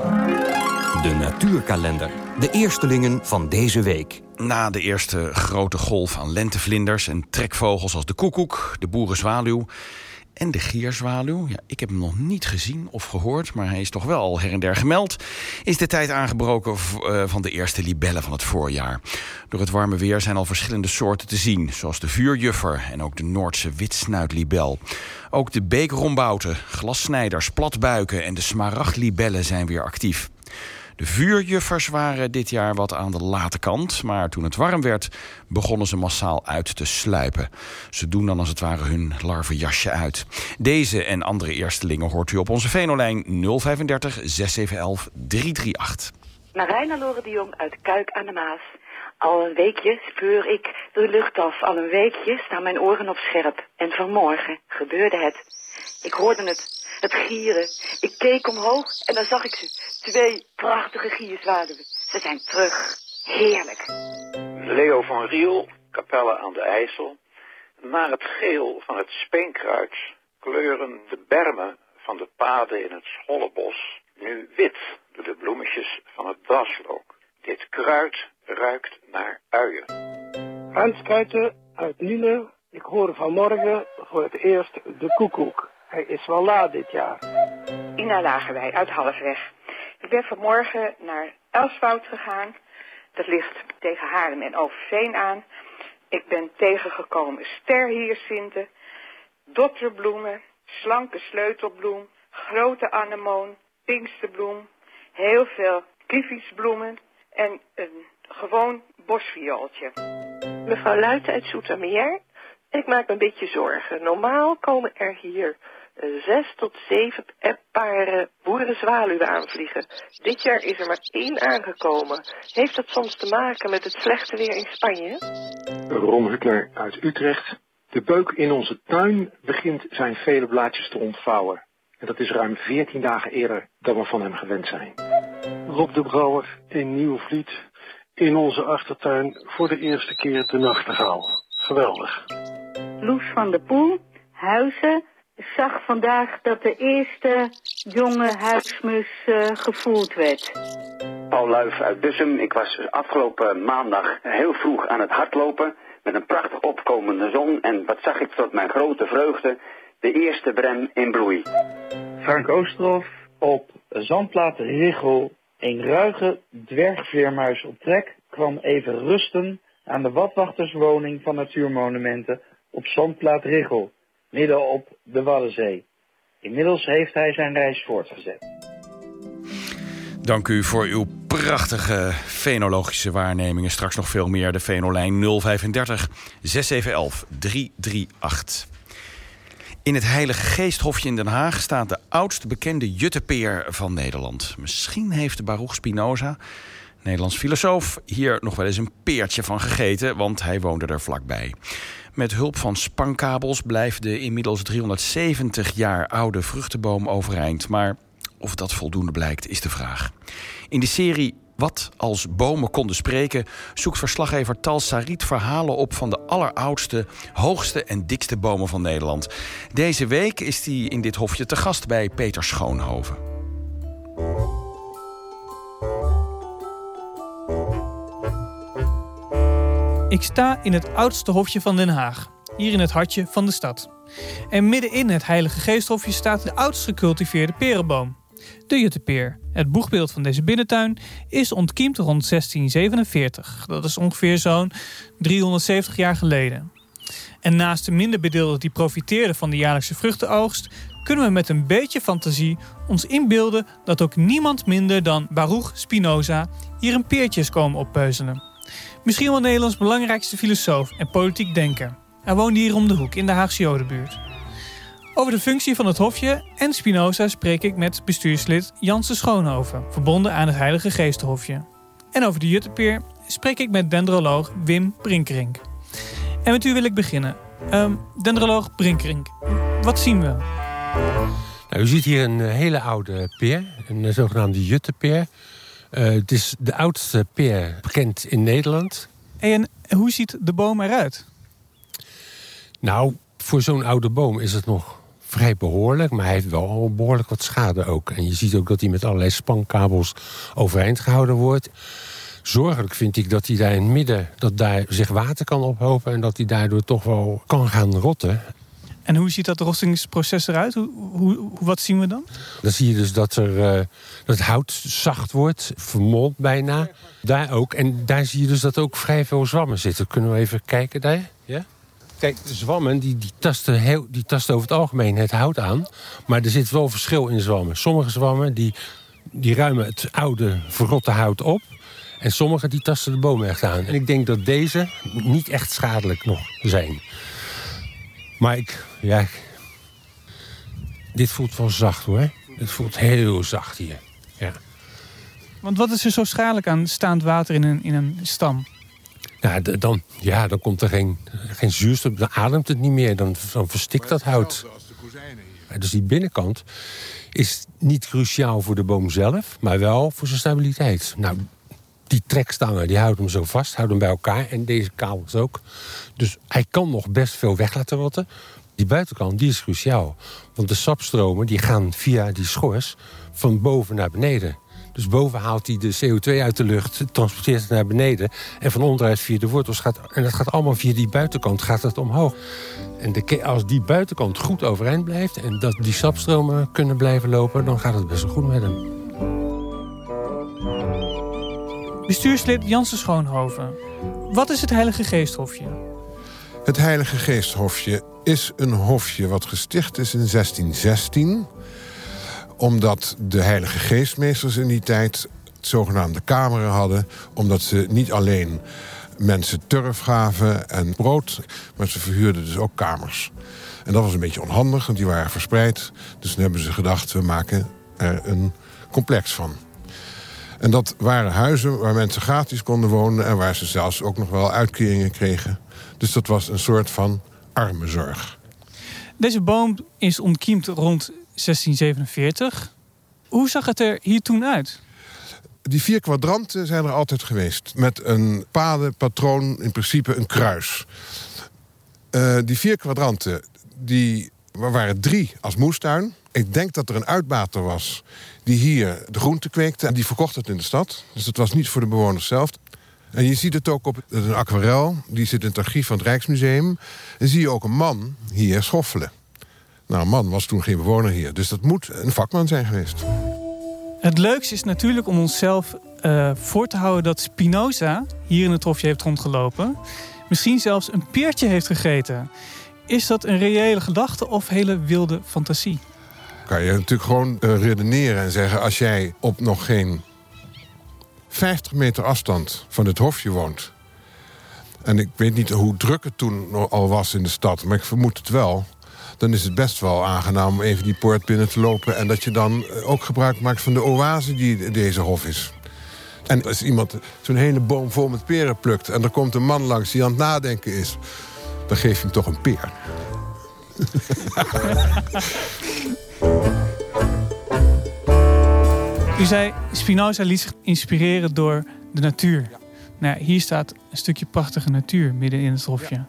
De natuurkalender. De eerstelingen van deze week. Na de eerste grote golf aan lentevlinders en trekvogels als de koekoek, de boerenzwaluw en de gierzwaluw. Ja, ik heb hem nog niet gezien of gehoord, maar hij is toch wel al her en der gemeld. Is de tijd aangebroken eh, van de eerste libellen van het voorjaar. Door het warme weer zijn al verschillende soorten te zien, zoals de vuurjuffer en ook de Noordse witsnuitlibel. Ook de beekrombouten, glassnijders, platbuiken en de smaragdlibellen zijn weer actief. De vuurjuffers waren dit jaar wat aan de late kant... maar toen het warm werd, begonnen ze massaal uit te sluipen. Ze doen dan als het ware hun larvenjasje uit. Deze en andere eerstelingen hoort u op onze Venolijn 035 6711 338. Marijna Lore de Jong uit Kuik aan de Maas. Al een weekje speur ik de lucht af. Al een weekje staan mijn oren op scherp. En vanmorgen gebeurde het. Ik hoorde het het gieren. Ik keek omhoog en dan zag ik ze. Twee prachtige gierzwaluwen. Ze zijn terug. Heerlijk. Leo van Riel, Capelle aan de IJssel. Naar het geel van het speenkruid kleuren de bermen van de paden in het Schollebos nu wit door de bloemetjes van het braslook. Dit kruid ruikt naar uien. Hans Kuiten uit Liele. Ik hoor vanmorgen voor het eerst de koekoek. Hij is wel laat dit jaar. Ina Lagerwij uit Halfweg. Ik ben vanmorgen naar Elswoud gegaan. Dat ligt tegen Haarlem en Overveen aan. Ik ben tegengekomen sterhiersinten, dotterbloemen, slanke sleutelbloem, grote anemoon, pinksterbloem, heel veel kievitsbloemen en een gewoon bosviooltje. Mevrouw Luiten uit Zoetermeer. Ik maak me een beetje zorgen. Normaal komen er hier zes tot zeven paren boerenzwaluwen aanvliegen. Dit jaar is er maar één aangekomen. Heeft dat soms te maken met het slechte weer in Spanje? Ron Hutler uit Utrecht. De beuk in onze tuin begint zijn vele blaadjes te ontvouwen. En dat is ruim 14 dagen eerder dan we van hem gewend zijn. Rob de Brouwer in Nieuwvliet. In onze achtertuin voor de eerste keer de nachtegaal. Geweldig. Loes van der Poel, Huizen, zag vandaag dat de eerste jonge huismus uh, gevoerd werd. Paul Luif uit Bussum. Ik was afgelopen maandag heel vroeg aan het hardlopen met een prachtig opkomende zon. En wat zag ik tot mijn grote vreugde? De eerste brem in bloei. Frank Oosterhof op Zandplaat Richel. Een ruige dwergveermuis op trek kwam even rusten aan de watwachterswoning van Natuurmonumenten op Zandplaat Richel midden op de Waddenzee. Inmiddels heeft hij zijn reis voortgezet. Dank u voor uw prachtige fenologische waarnemingen. Straks nog veel meer. De Fenolijn 035 6711 338. In het Heilige Geesthofje in Den Haag staat de oudste bekende juttepeer van Nederland. Misschien heeft Baruch Spinoza, Nederlands filosoof, hier nog wel eens een peertje van gegeten, want hij woonde er vlakbij. Met hulp van spankabels blijft de inmiddels 370 jaar oude vruchtenboom overeind. Maar of dat voldoende blijkt, is de vraag. In de serie Wat als bomen konden spreken... zoekt verslaggever Tal Sarit verhalen op van de alleroudste, hoogste en dikste bomen van Nederland. Deze week is hij in dit hofje te gast bij Peter Schoonhoven. Ik sta in het oudste hofje van Den Haag, hier in het hartje van de stad. En midden in het Heilige Geesthofje staat de oudst gecultiveerde perenboom. De Juttepeer. Het boegbeeld van deze binnentuin is ontkiemd rond 1647. Dat is ongeveer zo'n 370 jaar geleden. En naast de minder bedeelden die profiteerden van de jaarlijkse vruchtenoogst, kunnen we met een beetje fantasie ons inbeelden dat ook niemand minder dan Baruch Spinoza hier een peertje is komen oppeuzelen. Misschien wel Nederlands belangrijkste filosoof en politiek denker. Hij woonde hier om de hoek in de Haagse Jodenbuurt. Over de functie van het hofje en Spinoza spreek ik met bestuurslid Janse Schoonhoven, verbonden aan het Heilige Geestenhofje. En over de Juttepeer spreek ik met dendroloog Wim Brinkerink. En met u wil ik beginnen. Um, dendroloog Brinkerink, wat zien we? Nou, u ziet hier een eh, hele oude peer, een eh, zogenaamde Juttepeer. Uh, het is de oudste peer bekend in Nederland. En hoe ziet de boom eruit? Nou, voor zo'n oude boom is het nog vrij behoorlijk. Maar hij heeft wel behoorlijk wat schade ook. En je ziet ook dat hij met allerlei spankabels overeind gehouden wordt. Zorgelijk vind ik dat hij daar in het midden dat daar zich water kan ophopen... en dat hij daardoor toch wel kan gaan rotten. En hoe ziet dat rostingsproces eruit? Hoe, hoe, wat zien we dan? Dan zie je dus dat, er, eh, dat het hout zacht wordt, vermolt bijna. Daar ook. En daar zie je dus dat ook vrij veel zwammen zitten. Kunnen we even kijken daar? Ja? Kijk, zwammen die, die, tasten heel, die tasten over het algemeen het hout aan. Maar er zit wel verschil in zwammen. Sommige zwammen die, die ruimen het oude verrotte hout op. En sommige die tasten de boom echt aan. En ik denk dat deze niet echt schadelijk nog zijn. Maar ik, ja, dit voelt wel zacht hoor. Het voelt heel zacht hier. Ja. Want wat is er zo schadelijk aan staand water in een, in een stam? Nou, d- dan, ja, dan komt er geen, geen zuurstof, dan ademt het niet meer, dan, dan verstikt dat hout. Ja, Dus die binnenkant is niet cruciaal voor de boom zelf, maar wel voor zijn stabiliteit. Nou, die trekstangen die houden hem zo vast, houden hem bij elkaar en deze kabels ook. Dus hij kan nog best veel weg laten rotten. Die buitenkant die is cruciaal, want de sapstromen die gaan via die schors van boven naar beneden. Dus boven haalt hij de CO2 uit de lucht, transporteert het naar beneden... en van onderuit via de wortels gaat... en dat gaat allemaal via die buitenkant gaat het omhoog. En de, als die buitenkant goed overeind blijft... en dat die sapstromen kunnen blijven lopen... dan gaat het best wel goed met hem. Bestuurslid Jansen Schoonhoven. Wat is het Heilige Geesthofje? Het Heilige Geesthofje is een hofje wat gesticht is in 1616 omdat de heilige geestmeesters in die tijd zogenaamde kameren hadden... omdat ze niet alleen mensen turf gaven en brood... maar ze verhuurden dus ook kamers. En dat was een beetje onhandig, want die waren verspreid. Dus toen hebben ze gedacht, we maken er een complex van. En dat waren huizen waar mensen gratis konden wonen... en waar ze zelfs ook nog wel uitkeringen kregen. Dus dat was een soort van armenzorg. Deze boom is ontkiemd rond 1647. Hoe zag het er hier toen uit? Die vier kwadranten zijn er altijd geweest. Met een padenpatroon, in principe een kruis. Eh, die vier kwadranten, die, er waren drie als moestuin. Ik denk dat er een uitbater was die hier de groente kweekte. En die verkocht het in de stad. Dus dat was niet voor de bewoners zelf. En je ziet het ook op een aquarel. Die zit in het archief van het Rijksmuseum. En zie je ook een man hier schoffelen. Nou, een man was toen geen bewoner hier. Dus dat moet een vakman zijn geweest. Het leukste is natuurlijk om onszelf eh, voor te houden dat Spinoza hier in het hofje heeft rondgelopen. Misschien zelfs een peertje heeft gegeten. Is dat een reële gedachte of hele wilde fantasie? kan je natuurlijk gewoon eh, redeneren en zeggen... als jij op nog geen 50 meter afstand van het hofje woont... en ik weet niet hoe druk het toen al was in de stad... maar ik vermoed het wel... dan is het best wel aangenaam om even die poort binnen te lopen... en dat je dan eh, ook gebruik maakt van de oase die deze hof is. En als iemand zo'n hele boom vol met peren plukt... en er komt een man langs die aan het nadenken is... dan geef je hem toch een peer. U zei, Spinoza liet zich inspireren door de natuur. Nou, ja, hier staat een stukje prachtige natuur midden in het hofje.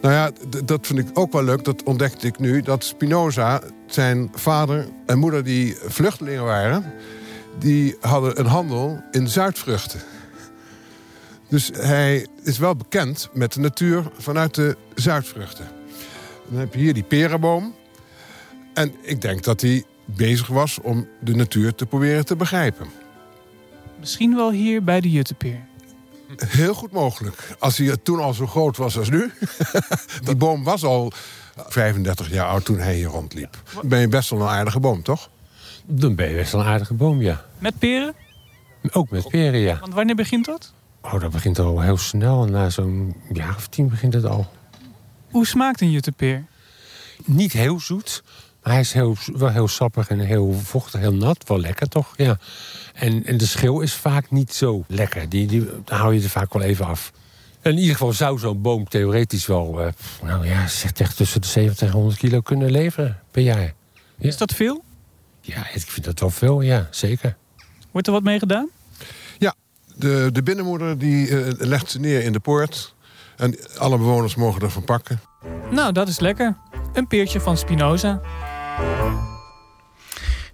Nou ja, dat vind ik ook wel leuk. Dat ontdekte ik nu. Dat Spinoza, zijn vader en moeder die vluchtelingen waren... die hadden een handel in zuidvruchten. Dus hij is wel bekend met de natuur vanuit de zuidvruchten. Dan heb je hier die perenboom. En ik denk dat hij bezig was om de natuur te proberen te begrijpen. Misschien wel hier bij de Juttepeer. Heel goed mogelijk. Als hij toen al zo groot was als nu. Die boom was al 35 jaar oud toen hij hier rondliep. Ben je best wel een aardige boom, toch? Dan ben je best wel een aardige boom, ja. Met peren? Ook met peren, ja. Want wanneer begint dat? Oh, dat begint al heel snel. Na zo'n jaar of tien begint het al. Hoe smaakt een Juttepeer? Niet heel zoet, maar hij is heel, wel heel sappig en heel vochtig, heel nat. Wel lekker, toch? Ja. En, en de schil is vaak niet zo lekker. Die, die daar hou je er vaak wel even af. In ieder geval zou zo'n boom theoretisch wel... eh, nou ja, zegt echt tussen de 70 en 100 kilo kunnen leveren per jaar. Is dat veel? Ja, ik vind dat wel veel, ja, zeker. Wordt er wat mee gedaan? Ja, de, de binnenmoeder die eh, legt ze neer in de poort. En alle bewoners mogen ervan pakken. Nou, dat is lekker. Een peertje van Spinoza.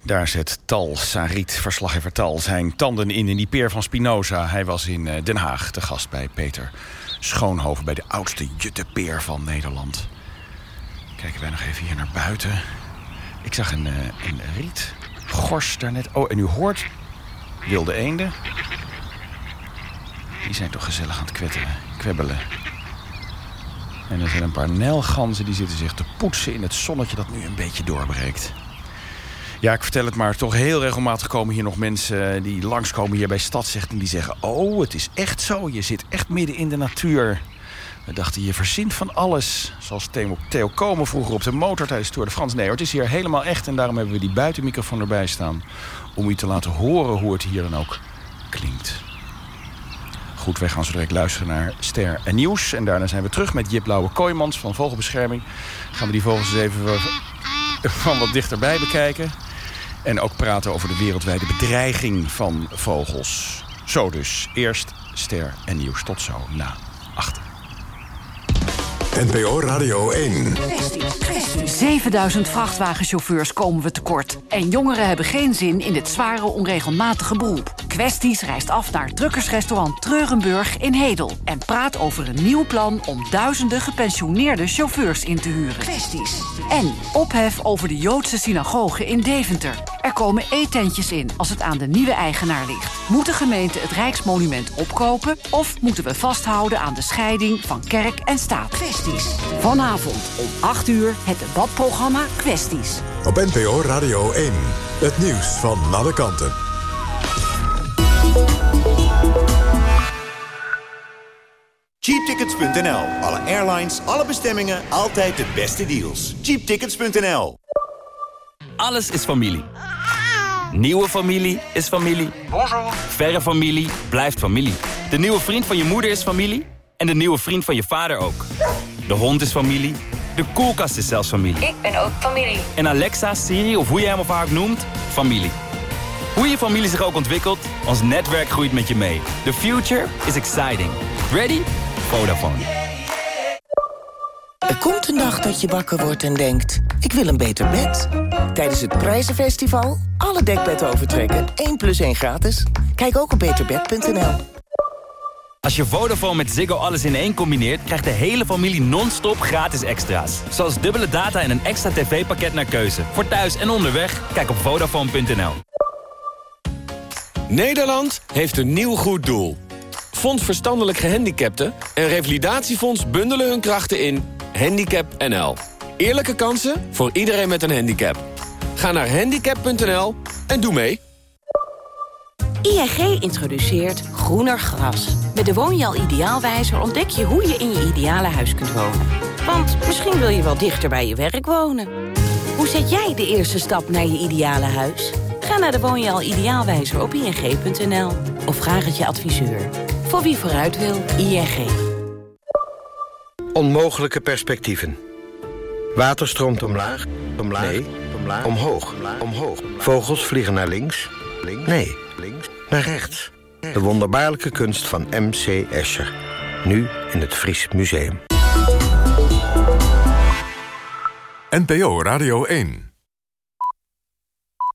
Daar zet Tal, Sarit, verslaggever Tal, zijn tanden in in die peer van Spinoza. Hij was in eh, Den Haag te gast bij Peter Schoonhoven... bij de oudste juttepeer van Nederland. Kijken wij nog even hier naar buiten. Ik zag een, uh, een riet, gors daarnet. Oh, en u hoort wilde eenden. Die zijn toch gezellig aan het kwetteren, kwebbelen. En er zijn een paar nelganzen die zitten zich te poetsen in het zonnetje dat nu een beetje doorbreekt. Ja, ik vertel het maar. Toch heel regelmatig komen hier nog mensen die langskomen hier bij Stadzicht... en die zeggen, oh, het is echt zo. Je zit echt midden in de natuur. We dachten, je verzint van alles. Zoals Theo, Komen vroeger op de motor tijdens Tour de France. Nee, het is hier helemaal echt. En daarom hebben we die buitenmicrofoon erbij staan. Om u te laten horen hoe het hier dan ook klinkt. Goed, wij gaan zo direct luisteren naar Ster en Nieuws. En daarna zijn we terug met Jip Blauwe Kooimans van Vogelbescherming. Gaan we die vogels eens even van wat dichterbij bekijken. En ook praten over de wereldwijde bedreiging van vogels. Zo dus, eerst Ster en Nieuws. Tot zo, na achter. NPO Radio 1. 7000 vrachtwagenchauffeurs komen we tekort. En jongeren hebben geen zin in dit zware, onregelmatige beroep. Questies reist af naar truckersrestaurant Treurenburg in Hedel. En praat over een nieuw plan om duizenden gepensioneerde chauffeurs in te huren. Questies. En ophef over de Joodse synagoge in Deventer. Er komen eetentjes in als het aan de nieuwe eigenaar ligt. Moet de gemeente het Rijksmonument opkopen... of moeten we vasthouden aan de scheiding van kerk en staat? Kwesties. Vanavond om 8 uur het debatprogramma Kwesties. Op NPO Radio 1. Het nieuws van alle kanten. Cheaptickets.nl. Alle airlines, alle bestemmingen, altijd de beste deals. Cheaptickets.nl. Alles is familie. Nieuwe familie is familie. Bonjour. Verre familie blijft familie. De nieuwe vriend van je moeder is familie. En de nieuwe vriend van je vader ook. De hond is familie. De koelkast is zelfs familie. Ik ben ook familie. En Alexa, Siri of hoe je hem of haar ook noemt, familie. Hoe je familie zich ook ontwikkelt, ons netwerk groeit met je mee. The future is exciting. Ready? Vodafone. Er komt een dag dat je wakker wordt en denkt, ik wil een beter bed. Tijdens het Prijzenfestival alle dekbedden overtrekken, 1 plus 1 gratis. Kijk ook op beterbed.nl. Als je Vodafone met Ziggo alles in één combineert... krijgt de hele familie non-stop gratis extra's. Zoals dubbele data en een extra tv-pakket naar keuze. Voor thuis en onderweg, kijk op Vodafone.nl. Nederland heeft een nieuw goed doel. Fonds Verstandelijk Gehandicapten en Revalidatiefonds bundelen hun krachten in Handicap NL. Eerlijke kansen voor iedereen met een handicap. Ga naar handicap.nl en doe mee. ING introduceert groener gras. Met de Woonjaal Ideaalwijzer ontdek je hoe je in je ideale huis kunt wonen. Want misschien wil je wel dichter bij je werk wonen. Hoe zet jij de eerste stap naar je ideale huis? Ga naar de Woonjaal Ideaalwijzer op ing.nl. Of vraag het je adviseur. Voor wie vooruit wil, ING. Onmogelijke perspectieven. Water stroomt omlaag, omlaag, nee, omlaag, omhoog, omhoog. Vogels vliegen naar links, links, nee, naar rechts. De wonderbaarlijke kunst van M.C. Escher. Nu in het Fries Museum. NPO Radio 1.